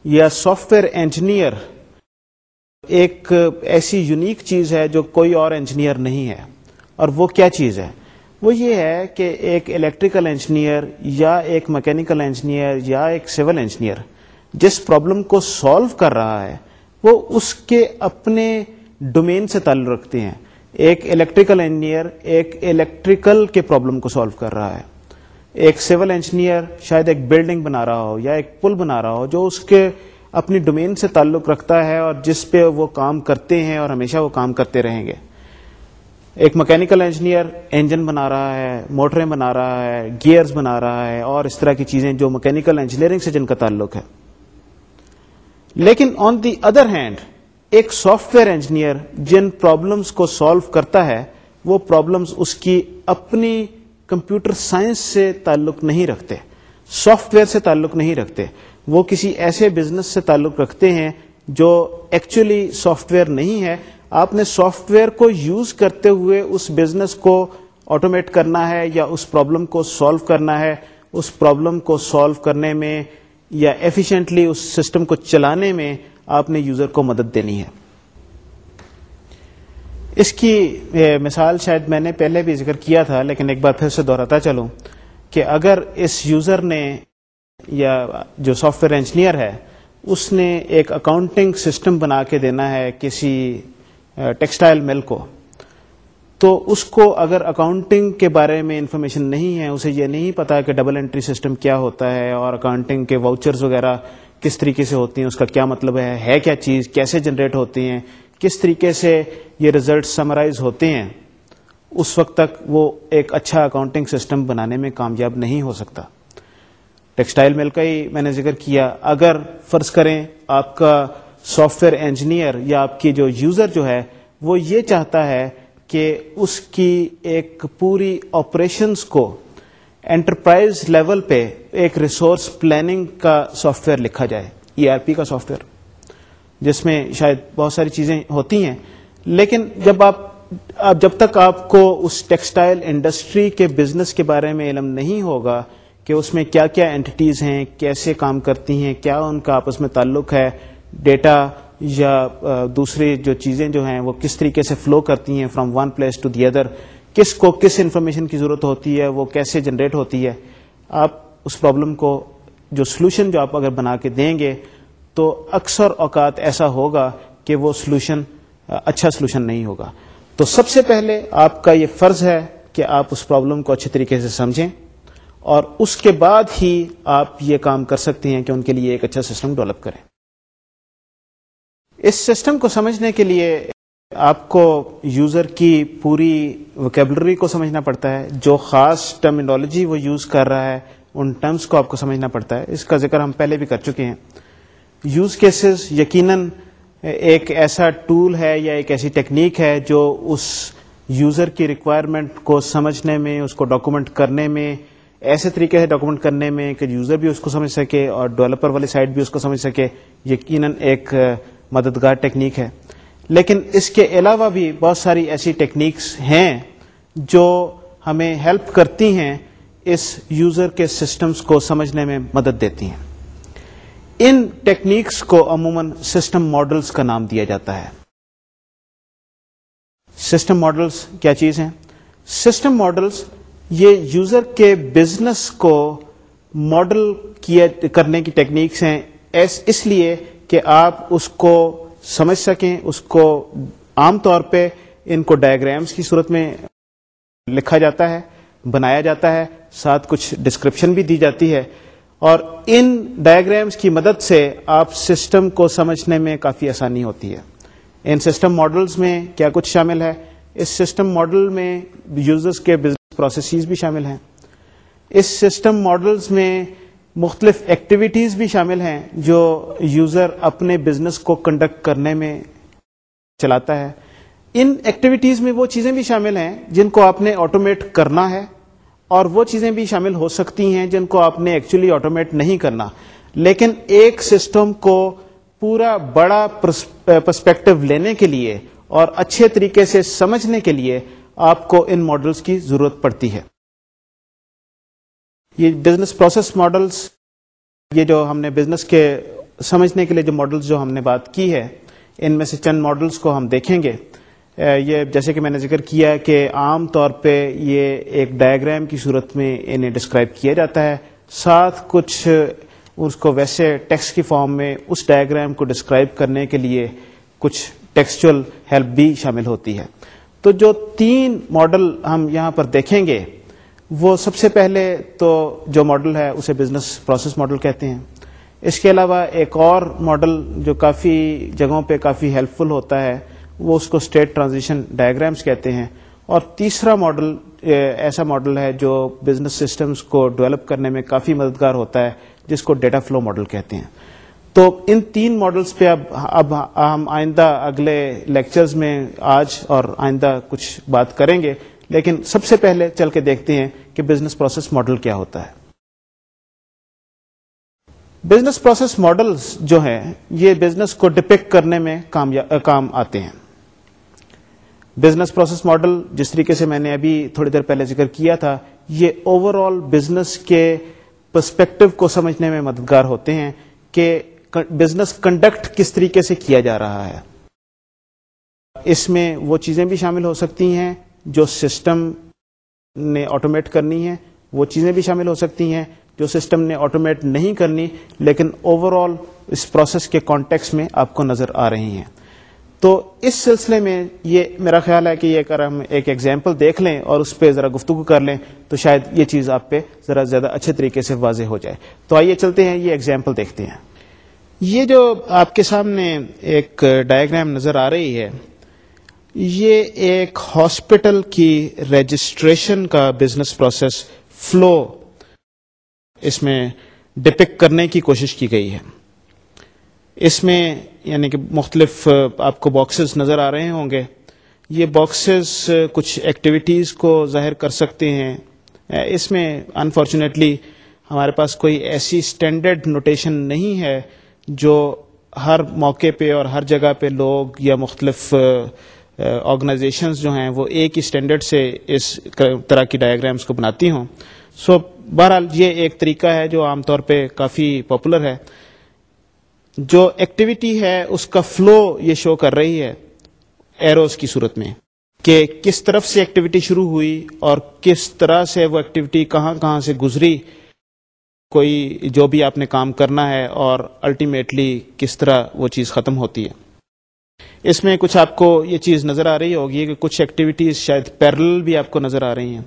Speaker 1: یا سافٹ ویئر انجینئر ایک ایسی یونیک چیز ہے جو کوئی اور انجینئر نہیں ہے۔ اور وہ کیا چیز ہے؟ وہ یہ ہے کہ ایک الیکٹریکل انجینئر یا ایک مکینیکل انجینئر یا ایک سول انجینئر جس پرابلم کو سالو کر رہا ہے وہ اس کے اپنے ڈومین سے تعلق رکھتے ہیں۔ ایک الیکٹریکل انجینئر ایک الیکٹریکل کے پرابلم کو سالو کر رہا ہے۔ ایک سول انجینئر شاید ایک بلڈنگ بنا رہا ہو یا ایک پل بنا رہا ہو جو اس کے اپنی ڈومین سے تعلق رکھتا ہے اور جس پہ وہ کام کرتے ہیں اور ہمیشہ وہ کام کرتے رہیں گے۔ ایک مکینیکل انجینئر انجن بنا رہا ہے، موٹریں بنا رہا ہے گیئرز بنا رہا ہے اور اس طرح کی چیزیں جو مکینیکل انجینئرنگ سے جن کا تعلق ہے۔ لیکن آن دی ادر ہینڈ ایک سافٹ ویئر انجینئر جن پرابلمس کو سالو کرتا ہے، وہ پرابلمس اس کی اپنی کمپیوٹر سائنس سے تعلق نہیں رکھتے سافٹ ویئر سے تعلق نہیں رکھتے۔ وہ کسی ایسے بزنس سے تعلق رکھتے ہیں جو ایکچولی سافٹ ویئر نہیں ہے۔ آپ نے سافٹ ویئر کو یوز کرتے ہوئے اس بزنس کو آٹومیٹ کرنا ہے یا اس پرابلم کو سالو کرنا ہے، اس پرابلم کو سالو کرنے میں یا ایفیشینٹلی اس سسٹم کو چلانے میں آپ نے یوزر کو مدد دینی ہے۔ اس کی مثال شاید میں نے پہلے بھی ذکر کیا تھا، لیکن ایک بار پھر سے دہراتا چلوں کہ اگر اس یوزر نے یا جو سافٹ ویئر انجینئر ہے، اس نے ایک اکاؤنٹنگ سسٹم بنا کے دینا ہے کسی ٹیکسٹائل مل کو تو اس کو اگر اکاؤنٹنگ کے بارے میں انفارمیشن نہیں ہے، اسے یہ نہیں پتا کہ ڈبل انٹری سسٹم کیا ہوتا ہے اور اکاؤنٹنگ کے واؤچرز وغیرہ کس طریقے سے ہوتی ہیں، اس کا کیا مطلب ہے ہے کیا چیز، کیسے جنریٹ ہوتی ہیں، کس طریقے سے یہ ریزلٹ سمرائز ہوتے ہیں، اس وقت تک وہ ایک اچھا اکاؤنٹنگ سسٹم بنانے میں کامیاب نہیں ہو سکتا۔ ٹیکسٹائل مل کا ہی میں نے ذکر کیا۔ اگر فرض کریں آپ کا سافٹ ویئر انجینئر یا آپ کی جو یوزر جو ہے، وہ یہ چاہتا ہے کہ اس کی ایک پوری آپریشنس کو انٹرپرائز لیول پہ ایک ریسورس پلاننگ کا سافٹ ویئر لکھا جائے ای آر پی کا سافٹ ویئر جس میں شاید بہت ساری چیزیں ہوتی ہیں۔ لیکن جب آپ جب تک آپ کو اس ٹیکسٹائل انڈسٹری کے بزنس کے بارے میں علم نہیں ہوگا کہ اس میں کیا کیا اینٹیز ہیں، کیسے کام کرتی ہیں، کیا ان کا آپس میں تعلق ہے ڈیٹا یا دوسری جو چیزیں جو ہیں وہ کس طریقے سے فلو کرتی ہیں from one place to the other کس کو کس انفارمیشن کی ضرورت ہوتی ہے، وہ کیسے جنریٹ ہوتی ہے، آپ اس پرابلم کو جو سولوشن جو آپ اگر بنا کے دیں گے، تو اکثر اوقات ایسا ہوگا کہ وہ سولوشن اچھا سولوشن نہیں ہوگا۔ تو سب سے پہلے آپ کا یہ فرض ہے کہ آپ اس پرابلم کو اچھے طریقے سے سمجھیں اور اس کے بعد ہی آپ یہ کام کر سکتے ہیں کہ ان کے لیے ایک اچھا سسٹم ڈیولپ کریں۔ اس سسٹم کو سمجھنے کے لیے آپ کو یوزر کی پوری ویکیبلری کو سمجھنا پڑتا ہے، جو خاص ٹرمینالوجی وہ یوز کر رہا ہے، ان ٹرمز کو آپ کو سمجھنا پڑتا ہے۔ اس کا ذکر ہم پہلے بھی کر چکے ہیں۔ یوز کیسز یقیناً ایک ایسا ٹول ہے یا ایک ایسی ٹیکنیک ہے جو اس یوزر کی ریکوائرمنٹ کو سمجھنے میں، اس کو ڈاکومنٹ کرنے میں، ایسے طریقے سے ڈاکومنٹ کرنے میں کہ یوزر بھی اس کو سمجھ سکے اور ڈیولپر والی سائٹ بھی اس کو سمجھ سکے۔ یقیناً ایک مددگار ٹیکنیک ہے۔ لیکن اس کے علاوہ بھی بہت ساری ایسی ٹیکنیکس ہیں جو ہمیں ہیلپ کرتی ہیں اس یوزر کے سسٹمز کو سمجھنے میں مدد دیتی ہیں۔ ان ٹیکنیکس کو عموماً سسٹم ماڈلز کا نام دیا جاتا ہے۔ سسٹم ماڈلز کیا چیز ہیں؟ سسٹم ماڈلز یہ یوزر کے بزنس کو ماڈل کرنے کی ٹیکنیکس ہیں۔ اس لیے کہ آپ اس کو سمجھ سکیں، اس کو عام طور پہ ان کو ڈائگرامس کی صورت میں لکھا جاتا ہے، بنایا جاتا ہے، ساتھ کچھ ڈسکرپشن بھی دی جاتی ہے۔ اور ان ڈائگرامس کی مدد سے آپ سسٹم کو سمجھنے میں کافی آسانی ہوتی ہے۔ ان سسٹم ماڈلز میں کیا کچھ شامل ہے؟ اس سسٹم ماڈل میں یوزرز کے بزنس پروسیسز بھی شامل ہیں۔ اس سسٹم ماڈلز میں مختلف ایکٹیویٹیز بھی شامل ہیں جو یوزر اپنے بزنس کو کنڈکٹ کرنے میں چلاتا ہے۔ ان ایکٹیویٹیز میں وہ چیزیں بھی شامل ہیں جن کو آپ نے آٹومیٹ کرنا ہے اور وہ چیزیں بھی شامل ہو سکتی ہیں جن کو آپ نے ایکچولی آٹومیٹ نہیں کرنا۔ لیکن ایک سسٹم کو پورا بڑا پرسپیکٹو لینے کے لیے اور اچھے طریقے سے سمجھنے کے لیے آپ کو ان ماڈلس کی ضرورت پڑتی ہے۔ یہ بزنس پروسیس ماڈلس یہ جو ہم نے بزنس کے سمجھنے کے لیے جو ماڈلس جو ہم نے بات کی ہے، ان میں سے چند ماڈلس کو ہم دیکھیں گے۔ یہ جیسے کہ میں نے ذکر کیا کہ عام طور پہ یہ ایک ڈائگرام کی صورت میں انہیں ڈسکرائب کیا جاتا ہے۔ ساتھ کچھ اس کو ویسے ٹیکسٹ کی فارم میں اس ڈائگرام کو ڈسکرائب کرنے کے لیے کچھ ٹیکسچل ہیلپ بھی شامل ہوتی ہے۔ تو جو تین ماڈل ہم یہاں پر دیکھیں گے وہ سب سے پہلے تو جو ماڈل ہے اسے بزنس پروسیس ماڈل کہتے ہیں۔ اس کے علاوہ ایک اور ماڈل جو کافی جگہوں پہ کافی ہیلپ فل ہوتا ہے، وہ اس کو اسٹیٹ ٹرانزیشن ڈائگرامس کہتے ہیں۔ اور تیسرا ماڈل ایسا ماڈل ہے جو بزنس سسٹمز کو ڈیولپ کرنے میں کافی مددگار ہوتا ہے، جس کو ڈیٹا فلو ماڈل کہتے ہیں۔ تو ان تین ماڈلز پہ اب اب ہم آئندہ اگلے لیکچرز میں آج اور آئندہ کچھ بات کریں گے۔ لیکن سب سے پہلے چل کے دیکھتے ہیں کہ بزنس پروسیس ماڈل کیا ہوتا ہے۔ بزنس پروسیس ماڈلز جو ہیں، یہ بزنس کو ڈپیکٹ کرنے میں کام آتے ہیں۔ بزنس پروسیس ماڈل جس طریقے سے میں نے ابھی تھوڑی دیر پہلے ذکر کیا تھا، یہ اوور آل بزنس کے پرسپیکٹو کو سمجھنے میں مددگار ہوتے ہیں کہ بزنس کنڈکٹ کس طریقے سے کیا جا رہا ہے۔ اس میں وہ چیزیں بھی شامل ہو سکتی ہیں۔ جو سسٹم نے آٹومیٹ کرنی ہے، وہ چیزیں بھی شامل ہو سکتی ہیں جو سسٹم نے آٹومیٹ نہیں کرنی، لیکن اوور آل اس پروسیس کے کانٹیکس میں آپ کو نظر آ رہی ہیں۔ تو اس سلسلے میں یہ میرا خیال ہے کہ یہ اگر ہم ایک ایگزامپل دیکھ لیں اور اس پہ ذرا گفتگو کر لیں، تو شاید یہ چیز آپ پہ ذرا زیادہ اچھے طریقے سے واضح ہو جائے۔ تو آئیے چلتے ہیں، یہ ایگزامپل دیکھتے ہیں۔ یہ جو آپ کے سامنے ایک ڈائگرام نظر آ رہی ہے یہ ایک ہاسپٹل کی رجسٹریشن کا بزنس پروسیس فلو اس میں ڈپک کرنے کی کوشش کی گئی ہے۔ اس میں یعنی کہ مختلف آپ کو باکسز نظر آ رہے ہوں گے۔ یہ باکسز کچھ ایکٹیویٹیز کو ظاہر کر سکتے ہیں۔ اس میں انفارچونیٹلی ہمارے پاس کوئی ایسی اسٹینڈرڈ نوٹیشن نہیں ہے جو ہر موقع پہ اور ہر جگہ پہ لوگ یا مختلف آرگنائزیشنز جو ہیں، وہ ایک ہی اسٹینڈرڈ سے اس طرح کی ڈائیگرامس کو بناتی ہوں۔ سو بہرحال یہ ایک طریقہ ہے جو عام طور پہ کافی پاپولر ہے۔ جو ایکٹیویٹی ہے، اس کا فلو یہ شو کر رہی ہے ایروز کی صورت میں کہ کس طرف سے ایکٹیویٹی شروع ہوئی اور کس طرح سے وہ ایکٹیویٹی کہاں کہاں سے گزری۔ کوئی جو بھی آپ نے کام کرنا ہے اور الٹیمیٹلی کس طرح وہ چیز ختم ہوتی ہے۔ اس میں کچھ آپ کو یہ چیز نظر آ رہی ہوگی کہ کچھ ایکٹیویٹیز شاید پیرل بھی آپ کو نظر آ رہی ہیں۔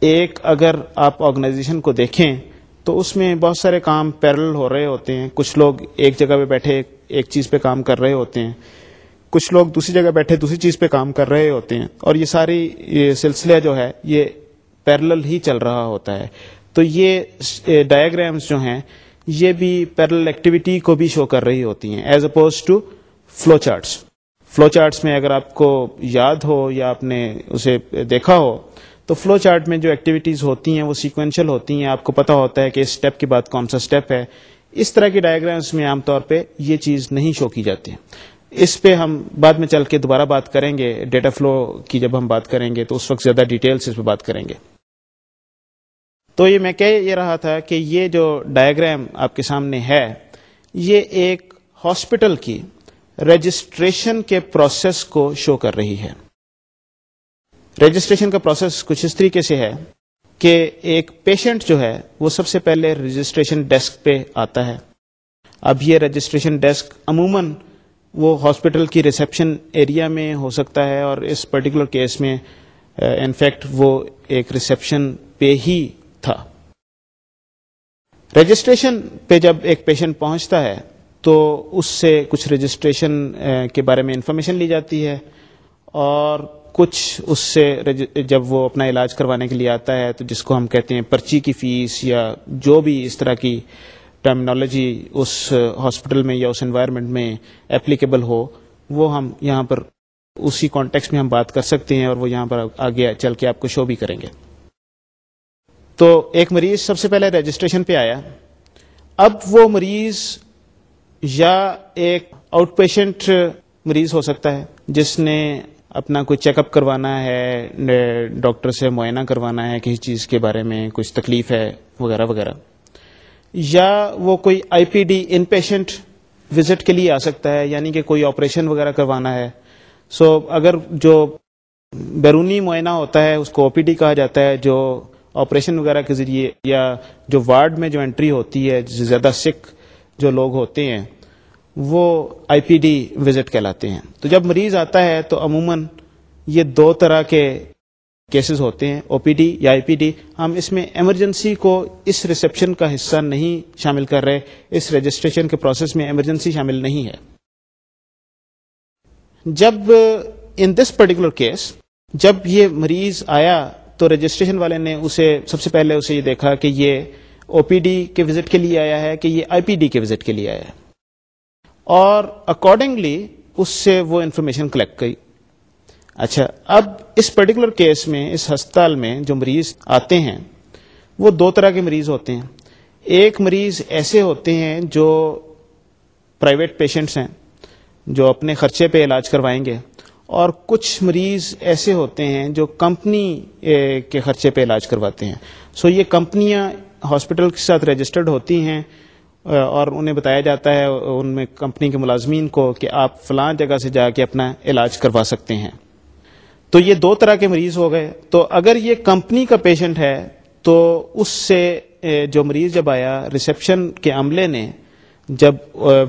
Speaker 1: ایک، اگر آپ آرگنائزیشن کو دیکھیں، تو اس میں بہت سارے کام پیرل ہو رہے ہوتے ہیں۔ کچھ لوگ ایک جگہ پہ بیٹھے ایک چیز پہ کام کر رہے ہوتے ہیں۔ کچھ لوگ دوسری جگہ بیٹھے دوسری چیز پہ کام کر رہے ہوتے ہیں۔ اور یہ ساری، یہ سلسلہ جو ہے، یہ پیرل ہی چل رہا ہوتا ہے۔ تو یہ ڈایاگرامس جو ہیں، یہ بھی پیرل ایکٹیویٹی کو بھی شو کر رہی ہوتی ہیں۔ As opposed to flow charts flow charts میں اگر آپ کو یاد ہو یا آپ نے اسے دیکھا ہو، تو فلو چارٹ میں جو ایکٹیویٹیز ہوتی ہیں وہ سیکوینشل ہوتی ہیں۔ آپ کو پتا ہوتا ہے کہ اس اسٹیپ کے بعد کون سا اسٹیپ ہے۔ اس طرح کی ڈائگرامس میں عام طور پہ یہ چیز نہیں شو کی جاتی۔ اس پہ ہم بعد میں چل کے دوبارہ بات کریں گے۔ ڈیٹا فلو کی جب ہم بات کریں گے تو اس وقت زیادہ ڈیٹیلس اس پہ بات کریں گے۔ تو یہ میں کہہ یہ رہا تھا کہ یہ جو ڈائگرام آپ کے سامنے ہے، یہ ایک ہاسپٹل کی رجسٹریشن کے پروسیس کو شو کر رہی ہے۔ رجسٹریشن کا پروسیس کچھ اس طریقے سے ہے کہ ایک پیشنٹ جو ہے وہ سب سے پہلے رجسٹریشن ڈیسک پہ آتا ہے۔ اب یہ رجسٹریشن ڈیسک عموماً وہ ہاسپٹل کی ریسیپشن ایریا میں ہو سکتا ہے اور اس پرٹیکولر کیس میں uh, انفیکٹ وہ ایک ریسیپشن پہ ہی تھا۔ رجسٹریشن پہ جب ایک پیشنٹ پہنچتا ہے تو اس سے کچھ رجسٹریشن کے بارے میں انفارمیشن لی جاتی ہے اور کچھ اس سے جب وہ اپنا علاج کروانے کے لیے آتا ہے تو جس کو ہم کہتے ہیں پرچی کی فیس یا جو بھی اس طرح کی ٹرمنالوجی اس ہاسپٹل میں یا اس انوائرمنٹ میں اپلیکیبل ہو، وہ ہم یہاں پر اسی کانٹیکس میں ہم بات کر سکتے ہیں اور وہ یہاں پر آگے چل کے آپ کو شو بھی کریں گے۔ تو ایک مریض سب سے پہلے رجسٹریشن پہ آیا۔ اب وہ مریض یا ایک آؤٹ پیشنٹ مریض ہو سکتا ہے جس نے اپنا کوئی چیک اپ کروانا ہے ڈاکٹر سے معائنہ کروانا ہے کسی چیز کے بارے میں کچھ تکلیف ہے وغیرہ وغیرہ۔ یا وہ کوئی I P D inpatient visit کے لیے آ سکتا ہے یعنی کہ کوئی آپریشن وغیرہ کروانا ہے۔ سو so, اگر جو بیرونی معائنہ ہوتا ہے اس کو او پی ڈی کہا جاتا ہے جو آپریشن وغیرہ کے ذریعے یا جو وارڈ میں جو انٹری ہوتی ہے زیادہ سکھ جو لوگ ہوتے ہیں، وہ آئی پی ڈی وزٹ کہلاتے ہیں۔ تو جب مریض آتا ہے تو عموماً یہ دو طرح کے کیسز ہوتے ہیں، او پی ڈی یا آئی پی ڈی۔ ہم اس میں ایمرجنسی کو اس ریسپشن کا حصہ نہیں شامل کر رہے، اس رجسٹریشن کے پروسیس میں ایمرجنسی شامل نہیں ہے۔ جب ان دس پرٹیکولر کیس، جب یہ مریض آیا تو رجسٹریشن والے نے اسے، سب سے پہلے اسے یہ دیکھا کہ یہ او پی ڈی کے وزٹ کے لیے آیا ہے کہ یہ آئی پی ڈی کے وزٹ کے لیے آیا ہے۔ اور اکارڈنگلی اس سے وہ انفارمیشن کلیکٹ کی۔ اچھا اب اس پرٹیکولر کیس میں، اس ہسپتال میں جو مریض آتے ہیں، وہ دو طرح کے مریض ہوتے ہیں۔ ایک مریض ایسے ہوتے ہیں جو پرائیویٹ پیشنٹس ہیں، جو اپنے خرچے پہ علاج کروائیں گے۔ اور کچھ مریض ایسے ہوتے ہیں جو کمپنی کے خرچے پہ علاج کرواتے ہیں۔ سو یہ کمپنیاں ہاسپٹل کے ساتھ رجسٹرڈ ہوتی ہیں اور انہیں بتایا جاتا ہے، ان میں کمپنی کے ملازمین کو کہ آپ فلاں جگہ سے جا کے اپنا علاج کروا سکتے ہیں۔ تو یہ دو طرح کے مریض ہو گئے۔ تو اگر یہ کمپنی کا پیشنٹ ہے، تو اس سے جو مریض جب آیا ریسپشن کے عملے نے، جب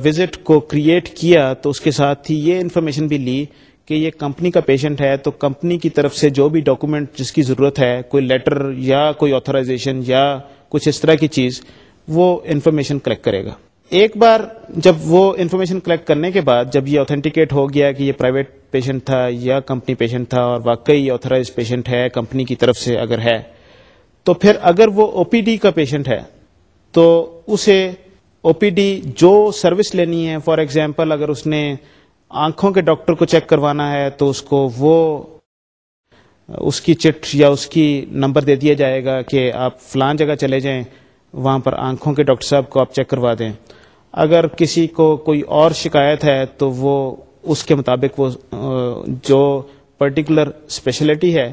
Speaker 1: وزٹ کو کریٹ کیا، تو اس کے ساتھ ہی یہ انفارمیشن بھی لی کہ یہ کمپنی کا پیشنٹ ہے۔ تو کمپنی کی طرف سے جو بھی ڈاکومنٹ جس کی ضرورت ہے، کوئی لیٹر یا کوئی آتھرائزیشن یا کچھ اس طرح کی چیز، وہ انفارمیشن کلیکٹ کرے گا۔ ایک بار جب وہ انفارمیشن کلیکٹ کرنے کے بعد، جب یہ اوتھینٹیکیٹ ہو گیا کہ یہ پرائیویٹ پیشنٹ تھا یا کمپنی پیشنٹ تھا اور واقعی آتھرائز پیشنٹ ہے کمپنی کی طرف سے اگر ہے، تو پھر اگر وہ او پی ڈی کا پیشنٹ ہے، تو اسے او پی ڈی جو سروس لینی ہے فار ایگزامپل اگر اس نے آنکھوں کے ڈاکٹر کو چیک کروانا ہے، تو اس کو وہ اس کی چٹ یا اس کی نمبر دے دیا جائے گا کہ آپ فلان جگہ چلے جائیں، وہاں پر آنکھوں کے ڈاکٹر صاحب کو آپ چیک کروا دیں۔ اگر کسی کو کوئی اور شکایت ہے تو وہ اس کے مطابق وہ، جو پرٹیکولر اسپیشلٹی ہے،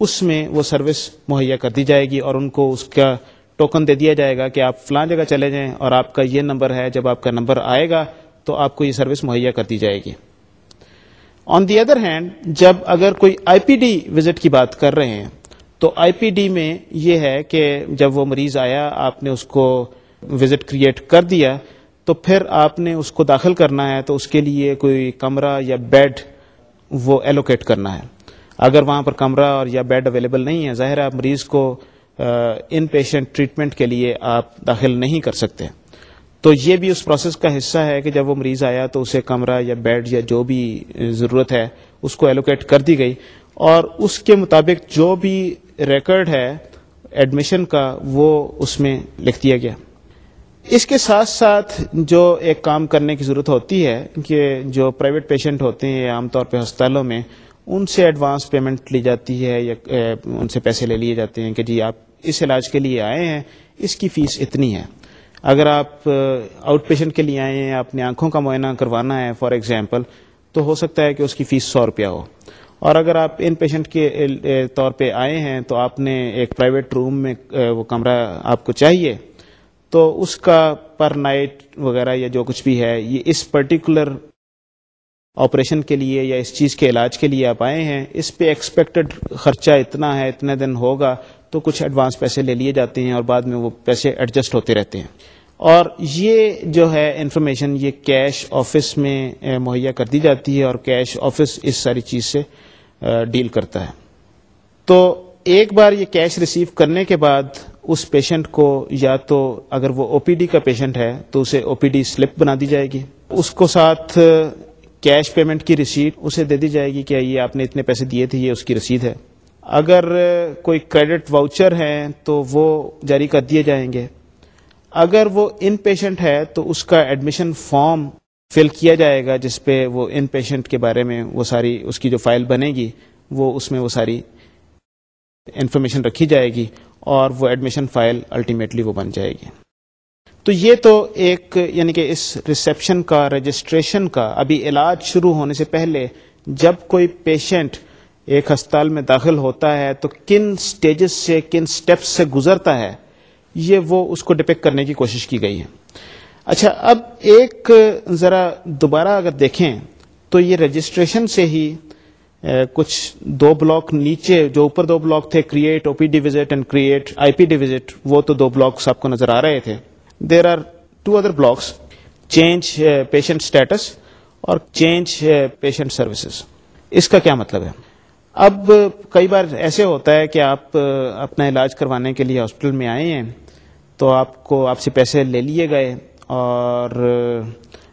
Speaker 1: اس میں وہ سروس مہیا کر دی جائے گی اور ان کو اس کا ٹوکن دے دیا جائے گا کہ آپ فلاں جگہ چلے جائیں اور آپ کا یہ نمبر ہے، جب آپ کا نمبر آئے گا تو آپ کو یہ سروس مہیا کر دی جائے گی۔ آن دی ادر ہینڈ جب اگر کوئی آئی پی ڈی وزٹ کی بات کر رہے ہیں، تو آئی پی ڈی میں یہ ہے کہ جب وہ مریض آیا، آپ نے اس کو وزٹ کریٹ کر دیا، تو پھر آپ نے اس کو داخل کرنا ہے، تو اس کے لیے کوئی کمرہ یا بیڈ وہ ایلوکیٹ کرنا ہے۔ اگر وہاں پر کمرہ اور یا بیڈ اویلیبل نہیں ہے، ظاہر آپ مریض کو ان پیشنٹ ٹریٹمنٹ کے لیے آپ داخل نہیں کر سکتے۔ تو یہ بھی اس پروسیس کا حصہ ہے کہ جب وہ مریض آیا تو اسے کمرہ یا بیڈ یا جو بھی ضرورت ہے، اس کو ایلوکیٹ کر دی گئی۔ اور اس کے مطابق جو بھی ریکرڈ ہے ایڈمیشن کا، وہ اس میں لکھ دیا گیا۔ اس کے ساتھ ساتھ جو ایک کام کرنے کی ضرورت ہوتی ہے، کہ جو پرائیویٹ پیشنٹ ہوتے ہیں، عام طور پہ ہسپتالوں میں، ان سے ایڈوانس پیمنٹ لی جاتی ہے یا ان سے پیسے لے لیے جاتے ہیں کہ جی آپ اس علاج کے لیے آئے ہیں، اس کی فیس اتنی ہے۔ اگر آپ آؤٹ پیشنٹ کے لیے آئے ہیں، اپنی آنکھوں کا معائنہ کروانا ہے فار ایگزامپل تو ہو سکتا ہے کہ اس کی فیس سو روپیہ ہو۔ اور اگر آپ ان پیشنٹ کے طور پہ آئے ہیں، تو آپ نے ایک پرائیویٹ روم میں وہ کمرہ آپ کو چاہیے۔ تو اس کا پر نائٹ وغیرہ یا جو کچھ بھی ہے، یہ اس پرٹیکولر آپریشن کے لیے یا اس چیز کے علاج کے لیے آپ آئے ہیں، اس پہ ایکسپیکٹڈ خرچہ اتنا ہے، اتنے دن ہوگا تو کچھ ایڈوانس پیسے لے لیے جاتے ہیں اور بعد میں وہ پیسے ایڈجسٹ ہوتے رہتے ہیں۔ اور یہ جو ہے انفارمیشن یہ کیش آفس میں مہیا کر دی جاتی ہے اور کیش آفس اس ساری چیز سے ڈیل کرتا ہے۔ تو ایک بار یہ کیش ریسیو کرنے کے بعد اس پیشنٹ کو یا تو اگر وہ او پی ڈی کا پیشنٹ ہے، تو اسے او پی ڈی سلپ بنا دی جائے گی۔ اس کو ساتھ کیش پیمنٹ کی رسید اسے دے دی جائے گی کہ یہ آپ نے اتنے پیسے دیے تھے، یہ اس کی رسید ہے۔ اگر کوئی کریڈٹ واؤچر ہے تو وہ جاری کر دیے جائیں گے۔ اگر وہ ان پیشنٹ ہے تو اس کا ایڈمیشن فارم فل کیا جائے گا جس پہ وہ ان پیشنٹ کے بارے میں وہ ساری اس کی جو فائل بنے گی، وہ اس میں وہ ساری انفارمیشن رکھی جائے گی اور وہ ایڈمیشن فائل الٹیمیٹلی وہ بن جائے گی۔ تو یہ تو ایک یعنی کہ اس ریسیپشن کا رجسٹریشن کا ابھی علاج شروع ہونے سے پہلے جب کوئی پیشنٹ ایک ہسپتال میں داخل ہوتا ہے تو کن سٹیجز سے، کن سٹیپس سے گزرتا ہے، یہ وہ اس کو ڈپیکٹ کرنے کی کوشش کی گئی ہے۔ اچھا اب ایک ذرا دوبارہ اگر دیکھیں تو یہ رجسٹریشن سے ہی کچھ دو بلاک نیچے، جو اوپر دو بلاک تھے create O P D visit and create I P D visit وہ تو دو بلاکس آپ کو نظر آ رہے تھے۔ There are two other blocks change patient status اور چینج پیشنٹ سروسز اس کا کیا مطلب ہے؟ اب کئی بار ایسے ہوتا ہے کہ آپ اپنا علاج کروانے کے لیے ہاسپٹل میں آئے ہیں تو آپ کو آپ سے پیسے لے لیے گئے اور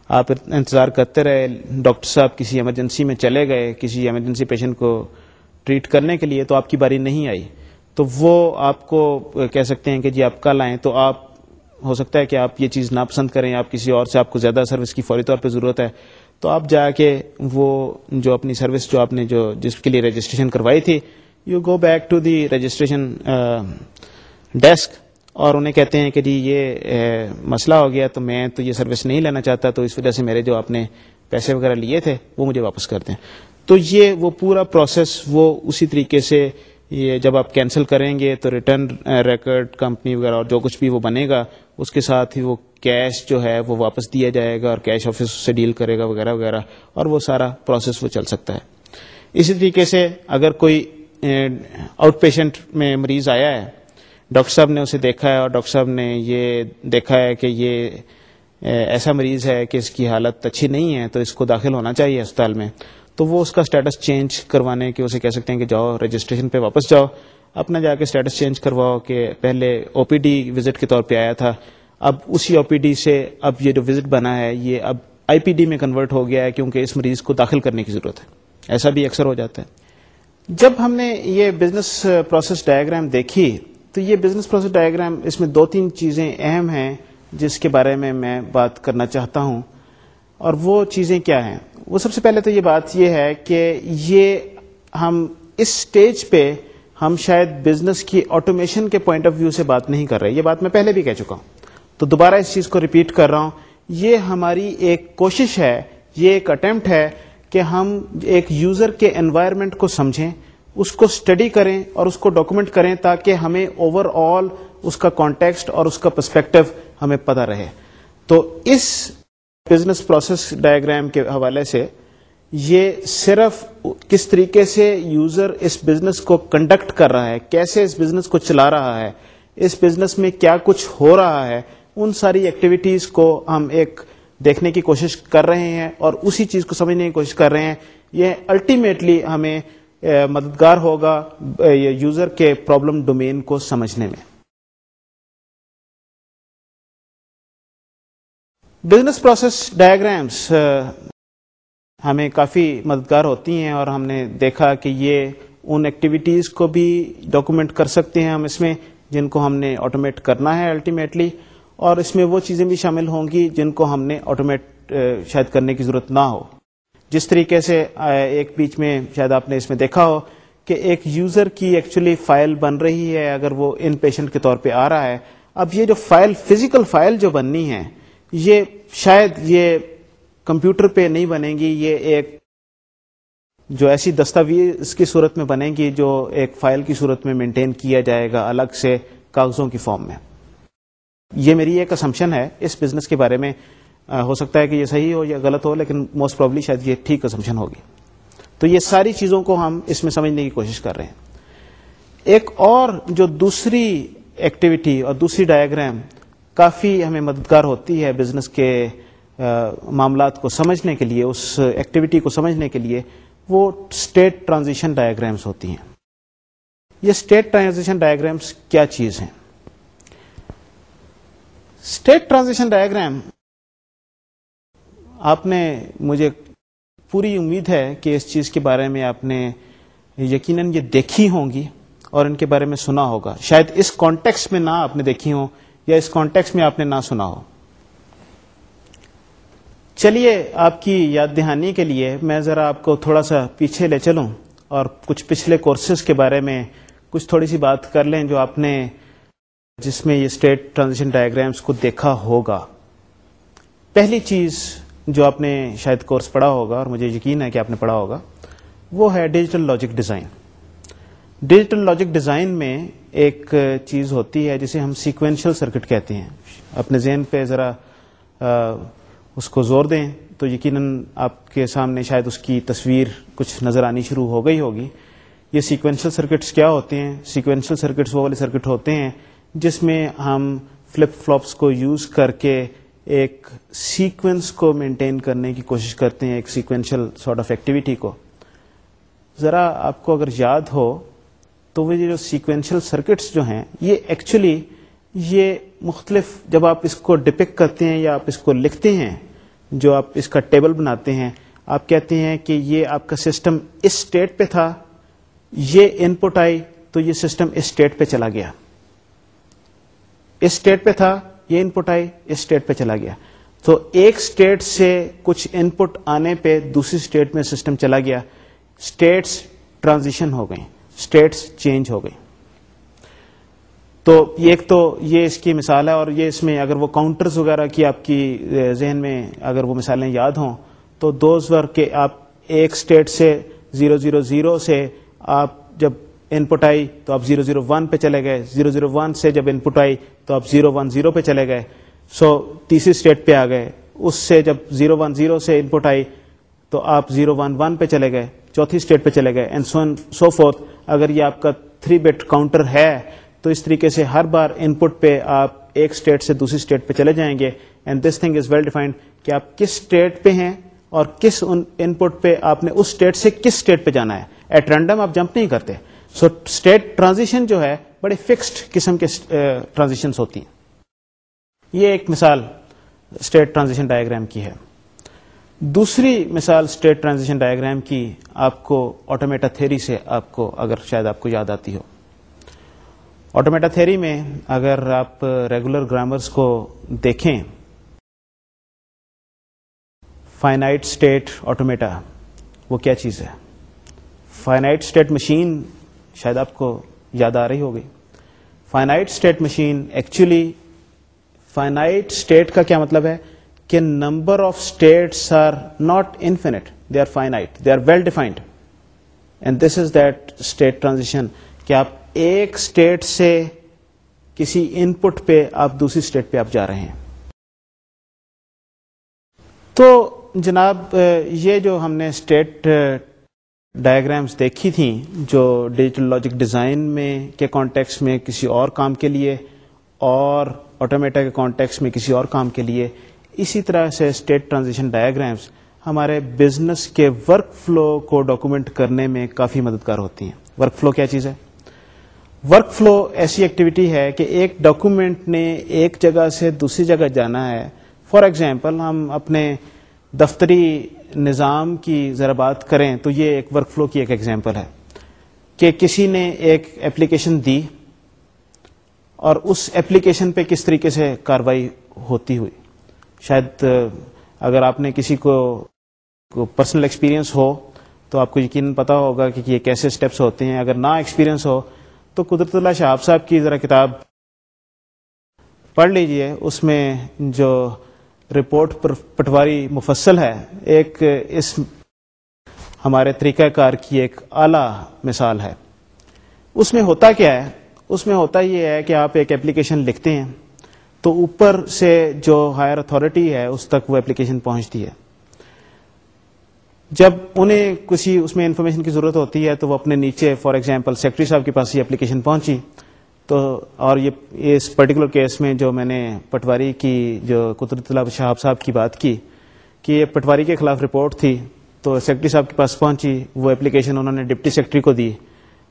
Speaker 1: آپ انتظار کرتے رہے، ڈاکٹر صاحب کسی ایمرجنسی میں چلے گئے، کسی ایمرجنسی پیشنٹ کو ٹریٹ کرنے کے لیے تو آپ کی باری نہیں آئی۔ تو وہ آپ کو کہہ سکتے ہیں کہ جی آپ کل آئیں تو آپ، ہو سکتا ہے کہ آپ یہ چیز ناپسند کریں، آپ کسی اور سے، آپ کو زیادہ سروس کی فوری طور پہ ضرورت ہے۔ تو آپ جا کے وہ جو اپنی سروس جو آپ نے جو جس کے لیے رجسٹریشن کروائی تھی you go back to the registration desk اور انہیں کہتے ہیں کہ جی یہ مسئلہ ہو گیا تو میں تو یہ سروس نہیں لینا چاہتا، تو اس وجہ سے میرے جو آپ نے پیسے وغیرہ لیے تھے وہ مجھے واپس کر دیں۔ تو یہ وہ پورا پروسیس وہ اسی طریقے سے یہ جب آپ کینسل کریں گے تو ریٹرن ریکارڈ کمپنی وغیرہ اور جو کچھ بھی وہ بنے گا، اس کے ساتھ ہی وہ کیش جو ہے وہ واپس دیا جائے گا اور کیش آفس سے ڈیل کرے گا وغیرہ وغیرہ اور وہ سارا پروسیس وہ چل سکتا ہے۔ اسی طریقے سے اگر کوئی آؤٹ پیشنٹ میں مریض آیا ہے، ڈاکٹر صاحب نے اسے دیکھا ہے اور ڈاکٹر صاحب نے یہ دیکھا ہے کہ یہ ایسا مریض ہے کہ اس کی حالت اچھی نہیں ہے تو اس کو داخل ہونا چاہیے اسپتال میں۔ تو وہ اس کا اسٹیٹس چینج کروانے کے اسے کہہ سکتے ہیں کہ جاؤ رجسٹریشن پہ واپس جاؤ۔ اپنا جا کے اسٹیٹس چینج کرواؤ کہ پہلے او پی ڈی وزٹ کے طور پہ آیا تھا۔ اب اسی او پی ڈی سے اب یہ جو وزٹ بنا ہے، یہ اب آئی پی ڈی میں کنورٹ ہو گیا ہے کیونکہ اس مریض کو داخل کرنے کی ضرورت ہے۔ ایسا بھی اکثر ہو جاتا ہے۔ جب ہم نے یہ بزنس پروسیس ڈائگرام دیکھی، تو یہ بزنس پروسیس ڈائگرام اس میں دو تین چیزیں اہم ہیں جس کے بارے میں میں بات کرنا چاہتا ہوں۔ اور وہ چیزیں کیا ہیں؟ وہ سب سے پہلے تو یہ بات یہ ہے کہ یہ ہم اس سٹیج پہ ہم شاید بزنس کی آٹومیشن کے پوائنٹ آف ویو سے بات نہیں کر رہے۔ یہ بات میں پہلے بھی کہہ چکا ہوں۔ تو دوبارہ اس چیز کو ریپیٹ کر رہا ہوں۔ یہ ہماری ایک کوشش ہے، یہ ایک اٹمپٹ ہے کہ ہم ایک یوزر کے انوائرمنٹ کو سمجھیں، اس کو اسٹڈی کریں اور اس کو ڈاکومنٹ کریں تاکہ ہمیں اوور آل اس کا کانٹیکسٹ اور اس کا پرسپیکٹو ہمیں پتہ رہے۔ تو اس بزنس پروسیس ڈائگرام کے حوالے سے یہ صرف کس طریقے سے یوزر اس بزنس کو کنڈکٹ کر رہا ہے، کیسے اس بزنس کو چلا رہا ہے، اس بزنس میں کیا کچھ ہو رہا ہے ان ساری ایکٹیویٹیز کو ہم ایک دیکھنے کی کوشش کر رہے ہیں اور اسی چیز کو سمجھنے کی کوشش کر رہے ہیں۔ یہ الٹیمیٹلی ہمیں مددگار ہوگا یوزر کے پرابلم ڈومین کو سمجھنے میں۔ بزنس پروسیس ڈائگرامس ہمیں کافی مددگار ہوتی ہیں اور ہم نے دیکھا کہ یہ ان ایکٹیویٹیز کو بھی ڈاکومنٹ کر سکتے ہیں ہم اس میں، جن کو ہم نے آٹومیٹ کرنا ہے الٹیمیٹلی اور اس میں وہ چیزیں بھی شامل ہوں گی جن کو ہم نے آٹومیٹ شاید کرنے کی ضرورت نہ ہو۔ جس طریقے سے ایک بیچ میں شاید آپ نے اس میں دیکھا ہو کہ ایک یوزر کی ایکچولی فائل بن رہی ہے، اگر وہ ان پیشنٹ کے طور پہ آ رہا ہے۔ اب یہ جو فائل فزیکل فائل جو بننی ہے، یہ شاید یہ کمپیوٹر پہ نہیں بنے گی، یہ ایک جو ایسی دستاویز کی صورت میں بنے گی جو ایک فائل کی صورت میں مینٹین کیا جائے گا الگ سے کاغذوں کی فارم میں۔ یہ میری ایک اسمپشن ہے، اس بزنس کے بارے میں ہو سکتا ہے کہ یہ صحیح ہو یا غلط ہو، لیکن موسٹ پرابلی شاید یہ ٹھیک اسمپشن ہوگی۔ تو یہ ساری چیزوں کو ہم اس میں سمجھنے کی کوشش کر رہے ہیں۔ ایک اور جو دوسری ایکٹیویٹی اور دوسری ڈایاگرام کافی ہمیں مددگار ہوتی ہے بزنس کے معاملات کو سمجھنے کے لیے، اس ایکٹیویٹی کو سمجھنے کے لیے، وہ اسٹیٹ ٹرانزیشن ڈایاگرامس ہوتی ہیں۔ یہ اسٹیٹ ٹرانزیشن ڈایاگرامس کیا چیز ہیں؟ اسٹیٹ ٹرانزیشن ڈائگرام آپ نے مجھے پوری امید ہے کہ اس چیز کے بارے میں آپ نے یقیناً یہ دیکھی ہوں گی اور ان کے بارے میں سنا ہوگا۔ شاید اس کانٹیکس میں نہ آپ نے دیکھی ہو یا اس کانٹیکس میں آپ نے نہ سنا ہو۔ چلیے، آپ کی یاد دہانی کے لیے میں ذرا آپ کو تھوڑا سا پیچھے لے چلوں اور کچھ پچھلے کورسز کے بارے میں کچھ تھوڑی سی بات کر لیں جو آپ نے جس میں یہ اسٹیٹ ٹرانزیشن ڈائگرامس کو دیکھا ہوگا۔ پہلی چیز جو آپ نے شاید کورس پڑھا ہوگا اور مجھے یقین ہے کہ آپ نے پڑھا ہوگا، وہ ہے digital logic design digital logic design میں ایک چیز ہوتی ہے جسے ہم سیکوینشل سرکٹ کہتے ہیں۔ اپنے ذہن پہ ذرا اس کو زور دیں تو یقیناً آپ کے سامنے شاید اس کی تصویر کچھ نظر آنی شروع ہو گئی ہوگی۔ یہ سیکوینشل سرکٹس کیا ہوتے ہیں؟ سیکوینشل سرکٹس وہ والے سرکٹ ہوتے ہیں جس میں ہم فلپ فلاپس کو یوز کر کے ایک سیکوینس کو مینٹین کرنے کی کوشش کرتے ہیں، ایک سیکوینشل سارٹ آف ایکٹیویٹی کو۔ ذرا آپ کو اگر یاد ہو تو وہ جو سیکوینشل سرکٹس جو ہیں، یہ ایکچولی یہ مختلف جب آپ اس کو ڈپک کرتے ہیں یا آپ اس کو لکھتے ہیں، جو آپ اس کا ٹیبل بناتے ہیں، آپ کہتے ہیں کہ یہ آپ کا سسٹم اس اسٹیٹ پہ تھا، یہ ان پٹ آئی تو یہ سسٹم اس اسٹیٹ پہ چلا گیا۔ اس اسٹیٹ پہ تھا، یہ ان پٹ آئی، اس اسٹیٹ پہ چلا گیا۔ تو ایک اسٹیٹ سے کچھ ان پٹ آنے پہ دوسری اسٹیٹ میں سسٹم چلا گیا۔ اسٹیٹس ٹرانزیشن ہو گئی اسٹیٹس چینج ہو گئی تو ایک تو یہ اس کی مثال ہے اور یہ اس میں اگر وہ کاؤنٹرز وغیرہ کی آپ کی ذہن میں اگر وہ مثالیں یاد ہوں، تو دوز ور کے آپ ایک اسٹیٹ سے زیرو زیرو زیرو سے آپ جب ان پٹ آئی تو آپ زیرو زیرو ون پہ چلے گئے زیرو زیرو ون سے جب ان پٹ آئی تو آپ زیرو ون زیرو پہ چلے گئے سو تیسری اسٹیٹ پہ آ گئے اس سے جب زیرو ون زیرو سے ان پٹ آئی تو آپ زیرو ون ون پہ چلے گئے چوتھی اسٹیٹ پہ چلے گئے اینڈ سو فورتھ اگر یہ آپ کا تھری بٹ کاؤنٹر ہے تو اس طریقے سے ہر بار ان پٹ پہ آپ ایک اسٹیٹ سے دوسری اسٹیٹ پہ چلے جائیں گے and this thing is well defined کہ آپ کس اسٹیٹ پہ ہیں اور کس ان پٹ پہ آپ نے اس اسٹیٹ سے کس اسٹیٹ پہ جانا ہے ایٹ رینڈم آپ جمپ نہیں کرتے سو اسٹیٹ ٹرانزیشن جو ہے، بڑے فکسڈ قسم کے ٹرانزیشن ہوتی ہیں۔ یہ ایک مثال اسٹیٹ ٹرانزیشن ڈائگرام کی ہے۔ دوسری مثال اسٹیٹ ٹرانزیشن ڈائگرام کی آپ کو آٹومیٹا تھیری سے آپ کو اگر شاید آپ کو یاد آتی ہو۔ آٹومیٹا تھیری میں اگر آپ ریگولر گرامرس کو دیکھیں فائنائٹ اسٹیٹ آٹومیٹا وہ کیا چیز ہے؟ فائنائٹ اسٹیٹ مشین شاید آپ کو یاد آ رہی ہوگی۔ Finite state machine actually finite state کا کیا مطلب ہے؟ کہ number of states are not infinite they are finite they are well defined and this is that state transition کہ آپ ایک اسٹیٹ سے کسی ان پٹ پہ آپ دوسری اسٹیٹ پہ آپ جا رہے ہیں۔ تو جناب، یہ جو ہم نے اسٹیٹ ڈائگرامس دیکھی تھیں جو ڈیجیٹل لاجک ڈیزائن میں کے کانٹیکس میں کسی اور کام کے لیے اور آٹومیٹا کے کانٹیکس میں کسی اور کام کے لیے، اسی طرح سے اسٹیٹ ٹرانزیشن ڈائگرامس ہمارے بزنس کے ورک فلو کو ڈاکومنٹ کرنے میں کافی مددگار ہوتی ہیں۔ ورک فلو کیا چیز ہے؟ ورک فلو ایسی ایکٹیویٹی ہے کہ ایک ڈاکومنٹ نے ایک جگہ سے دوسری جگہ جانا ہے۔ فار ایگزامپل ہم اپنے دفتری نظام کی ذرا بات کریں تو یہ ایک ورک فلو کی ایک ایگزامپل ہے کہ کسی نے ایک ایپلیکیشن دی اور اس ایپلیکیشن پہ کس طریقے سے کاروائی ہوتی ہوئی؟ شاید اگر آپ نے کسی کو پرسنل ایکسپیرینس ہو تو آپ کو یقین پتا ہوگا کہ یہ کیسے اسٹیپس ہوتے ہیں۔ اگر نہ ایکسپیرینس ہو تو قدرت اللہ شہاب صاحب کی ذرا کتاب پڑھ لیجیے۔ اس میں جو رپورٹ پر پٹواری مفصل ہے۔ ایک اس ہمارے طریقہ کار کی ایک اعلی مثال ہے۔ اس میں ہوتا کیا ہے؟ اس میں ہوتا یہ ہے کہ آپ ایک ایپلیکیشن لکھتے ہیں تو اوپر سے جو ہائر اتھارٹی ہے، اس تک وہ ایپلیکیشن پہنچتی ہے۔ جب انہیں کسی اس میں انفارمیشن کی ضرورت ہوتی ہے تو وہ اپنے نیچے، فار ایگزامپل، سیکٹری صاحب کے پاس یہ اپلیکیشن پہنچی۔ تو اور یہ اس پرٹیکولر کیس میں جو میں نے پٹواری کی جو قدرت اللہ شہاب صاحب کی بات کی کہ یہ پٹواری کے خلاف رپورٹ تھی تو سیکٹری صاحب کے پاس پہنچی، وہ اپلیکیشن انہوں نے ڈپٹی سیکٹری کو دی۔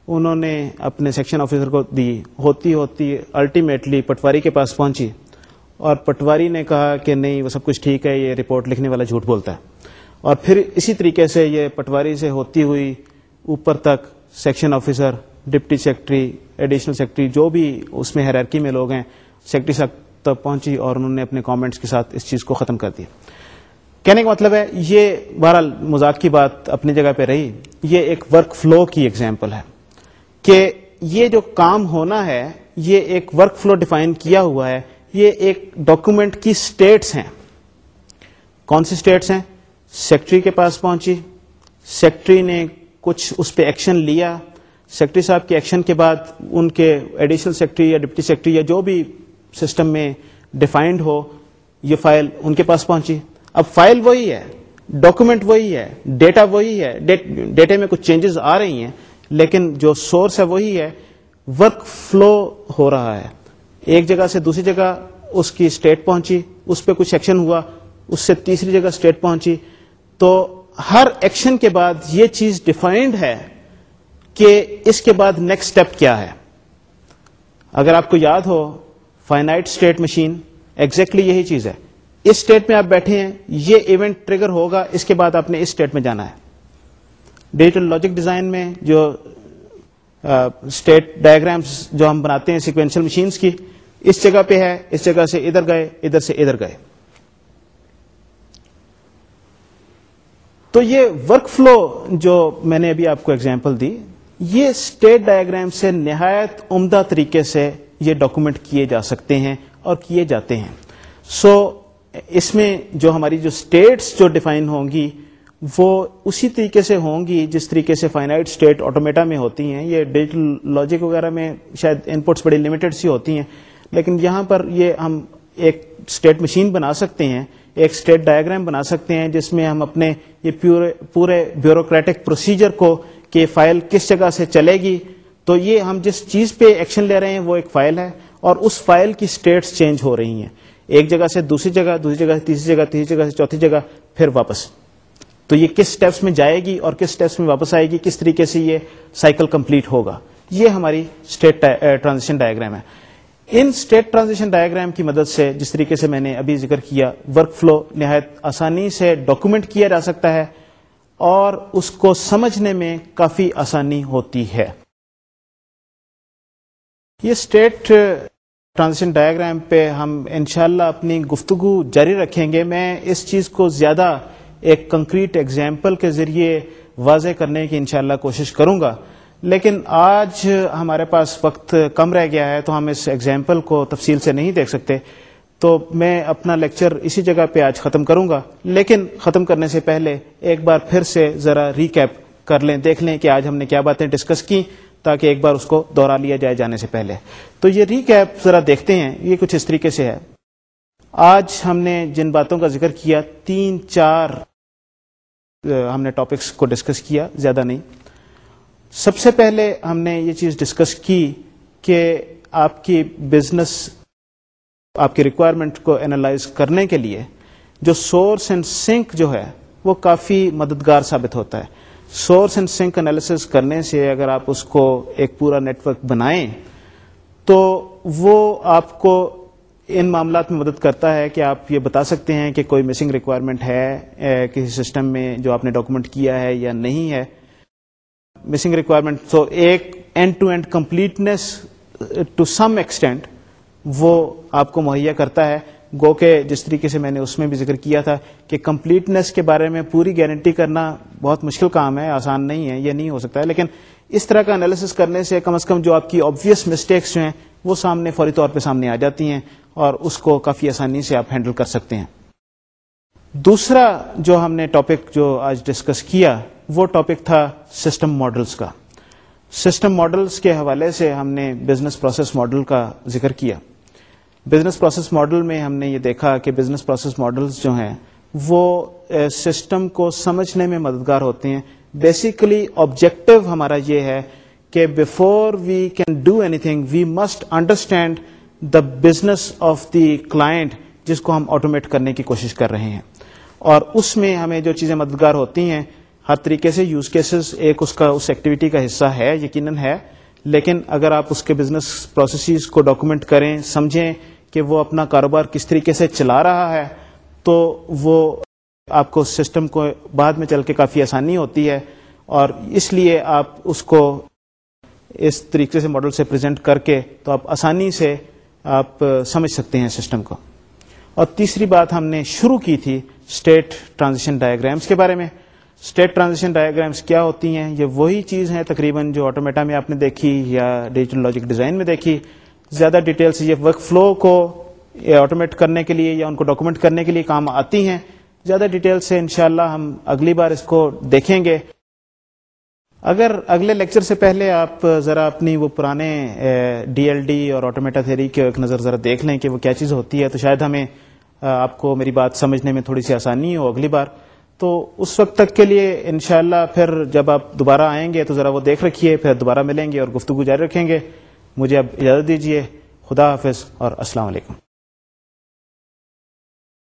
Speaker 1: انہوں نے اپنے سیکشن آفیسر کو دی۔ ہوتی ہوتی الٹیمیٹلی پٹواری کے پاس پہنچی اور پٹواری نے کہا کہ نہیں، وہ سب کچھ ٹھیک ہے، یہ رپورٹ لکھنے والا جھوٹ بولتا ہے۔ اور پھر اسی طریقے سے یہ پٹواری سے ہوتی ہوئی اوپر تک section officer deputy secretary additional secretary جو بھی اس میں ہیرارکی میں لوگ ہیں سیکٹری تک پہنچی اور انہوں نے اپنے کامنٹس کے ساتھ اس چیز کو ختم کر دیا۔ کہنے کا مطلب ہے، یہ بہرحال مذاق کی بات اپنی جگہ پہ رہی۔ یہ ایک ورک فلو کی ایگزامپل ہے کہ یہ جو کام ہونا ہے، یہ ایک ورک فلو ڈیفائن کیا ہوا ہے۔ یہ ایک ڈاکومنٹ کی سٹیٹس ہیں۔ کون سی سٹیٹس ہیں؟ سیکٹری کے پاس پہنچی۔ سیکٹری نے کچھ اس پہ ایکشن لیا۔ سیکٹری صاحب کے ایکشن کے بعد ان کے ایڈیشنل سیکٹری یا ڈپٹی سیکٹری یا جو بھی سسٹم میں ڈیفائنڈ ہو، یہ فائل ان کے پاس پہنچی۔ اب فائل وہی ہے ڈاکومنٹ وہی ہے، ڈیٹا وہی ہے ڈیٹا میں کچھ چینجز آ رہی ہیں، لیکن جو سورس ہے وہی ہے، ورک فلو ہو رہا ہے۔ ایک جگہ سے دوسری جگہ اس کی اسٹیٹ پہنچی، اس پہ کچھ ایکشن ہوا، اس سے تیسری جگہ اسٹیٹ پہنچی۔ تو ہر ایکشن کے بعد یہ چیز ڈیفائنڈ ہے۔ کہ اس کے بعد نیکسٹ اسٹیپ کیا ہے؟ اگر آپ کو یاد ہو فائنائٹ اسٹیٹ مشین ایگزیکٹلی یہی چیز ہے۔ اس اسٹیٹ میں آپ بیٹھے ہیں، یہ ایونٹ ٹریگر ہوگا، اس کے بعد آپ نے اس اسٹیٹ میں جانا ہے۔ ڈیجیٹل لاجک ڈیزائن میں جو اسٹیٹ ڈائگرامس جو ہم بناتے ہیں سیکوینشل مشینس کی، اس جگہ پہ ہے، اس جگہ سے ادھر گئے، ادھر سے ادھر گئے۔ تو یہ ورک فلو جو میں نے ابھی آپ کو ایگزامپل دی یہ اسٹیٹ ڈائگرام سے نہایت عمدہ طریقے سے یہ ڈاکومنٹ کیے جا سکتے ہیں اور کیے جاتے ہیں۔ سو so, اس میں جو ہماری جو اسٹیٹس جو ڈیفائن ہوں گی وہ اسی طریقے سے ہوں گی جس طریقے سے فائنائٹ اسٹیٹ آٹومیٹا میں ہوتی ہیں۔ یہ ڈیجیٹل لاجک وغیرہ میں شاید ان پٹس بڑی لمیٹڈ سی ہوتی ہیں لیکن یہاں پر یہ ہم ایک اسٹیٹ مشین بنا سکتے ہیں ایک اسٹیٹ ڈائگرام بنا سکتے ہیں جس میں ہم اپنے یہ پورے بیوروکریٹک پروسیجر کو کہ فائل کس جگہ سے چلے گی، تو یہ ہم جس چیز پہ ایکشن لے رہے ہیں وہ ایک فائل ہے، اور اس فائل کی اسٹیٹس چینج ہو رہی ہیں۔ ایک جگہ سے دوسری جگہ دوسری جگہ سے تیسری جگہ تیسری جگہ سے چوتھی جگہ، پھر واپس۔ تو یہ کس سٹیپس میں جائے گی اور کس سٹیپس میں واپس آئے گی، کس طریقے سے یہ سائیکل کمپلیٹ ہوگا۔ یہ ہماری اسٹیٹ ٹرانزیشن ڈائگرام ہے۔ ان اسٹیٹ ٹرانزیشن ڈائگرام کی مدد سے جس طریقے سے میں نے ابھی ذکر کیا ورک فلو نہایت آسانی سے ڈاکومنٹ کیا جا سکتا ہے۔ اور اس کو سمجھنے میں کافی آسانی ہوتی ہے۔ یہ اسٹیٹ ٹرانزیشن ڈائگرام پہ ہم انشاءاللہ اپنی گفتگو جاری رکھیں گے۔ میں اس چیز کو زیادہ ایک کنکریٹ ایگزامپل کے ذریعے واضح کرنے کی انشاءاللہ کوشش کروں گا۔ لیکن آج ہمارے پاس وقت کم رہ گیا ہے تو ہم اس ایگزامپل کو تفصیل سے نہیں دیکھ سکتے۔ تو میں اپنا لیکچر اسی جگہ پہ آج ختم کروں گا۔ لیکن ختم کرنے سے پہلے ایک بار پھر سے ذرا ریکیپ کر لیں، دیکھ لیں کہ آج ہم نے کیا باتیں ڈسکس کی تاکہ ایک بار اس کو دوہرا لیا جائے جانے سے پہلے۔ تو یہ ریکیپ ذرا دیکھتے ہیں، یہ کچھ اس طریقے سے ہے۔ آج ہم نے جن باتوں کا ذکر کیا، تین چار ہم نے ٹاپکس کو ڈسکس کیا، زیادہ نہیں۔ سب سے پہلے ہم نے یہ چیز ڈسکس کی کہ آپ کی بزنس آپ کی ریکوائرمنٹ کو اینالائز کرنے کے لیے جو سورس اینڈ سنک جو ہے وہ کافی مددگار ثابت ہوتا ہے۔ سورس اینڈ سنک انالیس کرنے سے اگر آپ اس کو ایک پورا نیٹورک بنائیں تو وہ آپ کو ان معاملات میں مدد کرتا ہے کہ آپ یہ بتا سکتے ہیں کہ کوئی مسنگ ریکوائرمنٹ ہے کسی سسٹم میں جو آپ نے ڈاکومنٹ کیا ہے یا نہیں ہے۔ مسنگ ریکوائرمنٹ سو ایک end to end completeness to some extent وہ آپ کو مہیا کرتا ہے۔ گو کہ جس طریقے سے میں نے اس میں بھی ذکر کیا تھا کہ کمپلیٹنیس کے بارے میں پوری گارنٹی کرنا بہت مشکل کام ہے، آسان نہیں ہے، یہ نہیں ہو سکتا ہے۔ لیکن اس طرح کا انالیس کرنے سے کم از کم جو آپ کی آبویس مسٹیکس جو ہیں، وہ سامنے فوری طور پہ سامنے آ جاتی ہیں اور اس کو کافی آسانی سے آپ ہینڈل کر سکتے ہیں۔ دوسرا جو ہم نے ٹاپک جو آج ڈسکس کیا، وہ ٹاپک تھا سسٹم ماڈلس کا۔ سسٹم ماڈلس کے حوالے سے ہم نے بزنس پروسیس ماڈل کا ذکر کیا۔ بزنس پروسیس ماڈل میں ہم نے یہ دیکھا کہ بزنس پروسیس ماڈلس جو ہیں وہ سسٹم کو سمجھنے میں مددگار ہوتے ہیں. بیسیکلی آبجیکٹو ہمارا یہ ہے کہ before we can do anything we must understand the business of the client جس کو ہم آٹومیٹ کرنے کی کوشش کر رہے ہیں. اور اس میں ہمیں جو چیزیں مددگار ہوتی ہیں، ہر طریقے سے یوز کیسز ایک اس کا، اس ایکٹیویٹی کا حصہ ہے، یقیناً ہے. لیکن اگر آپ اس کے بزنس پروسیسز کو ڈاکومنٹ کریں، سمجھیں کہ وہ اپنا کاروبار کس طریقے سے چلا رہا ہے، تو وہ آپ کو سسٹم کو بعد میں چل کے کافی آسانی ہوتی ہے اور اس لیے آپ اس کو اس طریقے سے ماڈل سے پریزنٹ کر کے تو آپ آسانی سے آپ سمجھ سکتے ہیں سسٹم کو۔ اور تیسری بات ہم نے شروع کی تھی اسٹیٹ ٹرانزیشن ڈائگرامس کے بارے میں۔ اسٹیٹ ٹرانزیشن ڈائگرامس کیا ہوتی ہیں؟ یہ وہی چیز ہیں تقریباً جو آٹومیٹا میں آپ نے دیکھی یا ڈیجیٹل لاجک ڈیزائن میں دیکھی۔ زیادہ ڈیٹیل سے یہ ورک فلو کو آٹومیٹ کرنے کے لیے یا ان کو ڈاکومنٹ کرنے کے لیے کام آتی ہیں۔ زیادہ ڈیٹیل سے انشاءاللہ ہم اگلی بار اس کو دیکھیں گے۔ اگر اگلے لیکچر سے پہلے آپ ذرا اپنی وہ پرانے ڈی ایل ڈی اور آٹومیٹا تھیری کی ایک نظر ذرا دیکھ لیں کہ وہ کیا چیز ہوتی ہے، تو شاید ہمیں آپ کو میری بات سمجھنے میں تھوڑی سی آسانی ہو اگلی بار۔ تو اس وقت تک کے لیے انشاءاللہ پھر جب آپ دوبارہ آئیں گے تو ذرا وہ دیکھ رکھیے، پھر دوبارہ ملیں گے اور گفتگو جاری رکھیں گے۔ مجھے اب اجازت دیجیے خدا حافظ اور السلام علیکم۔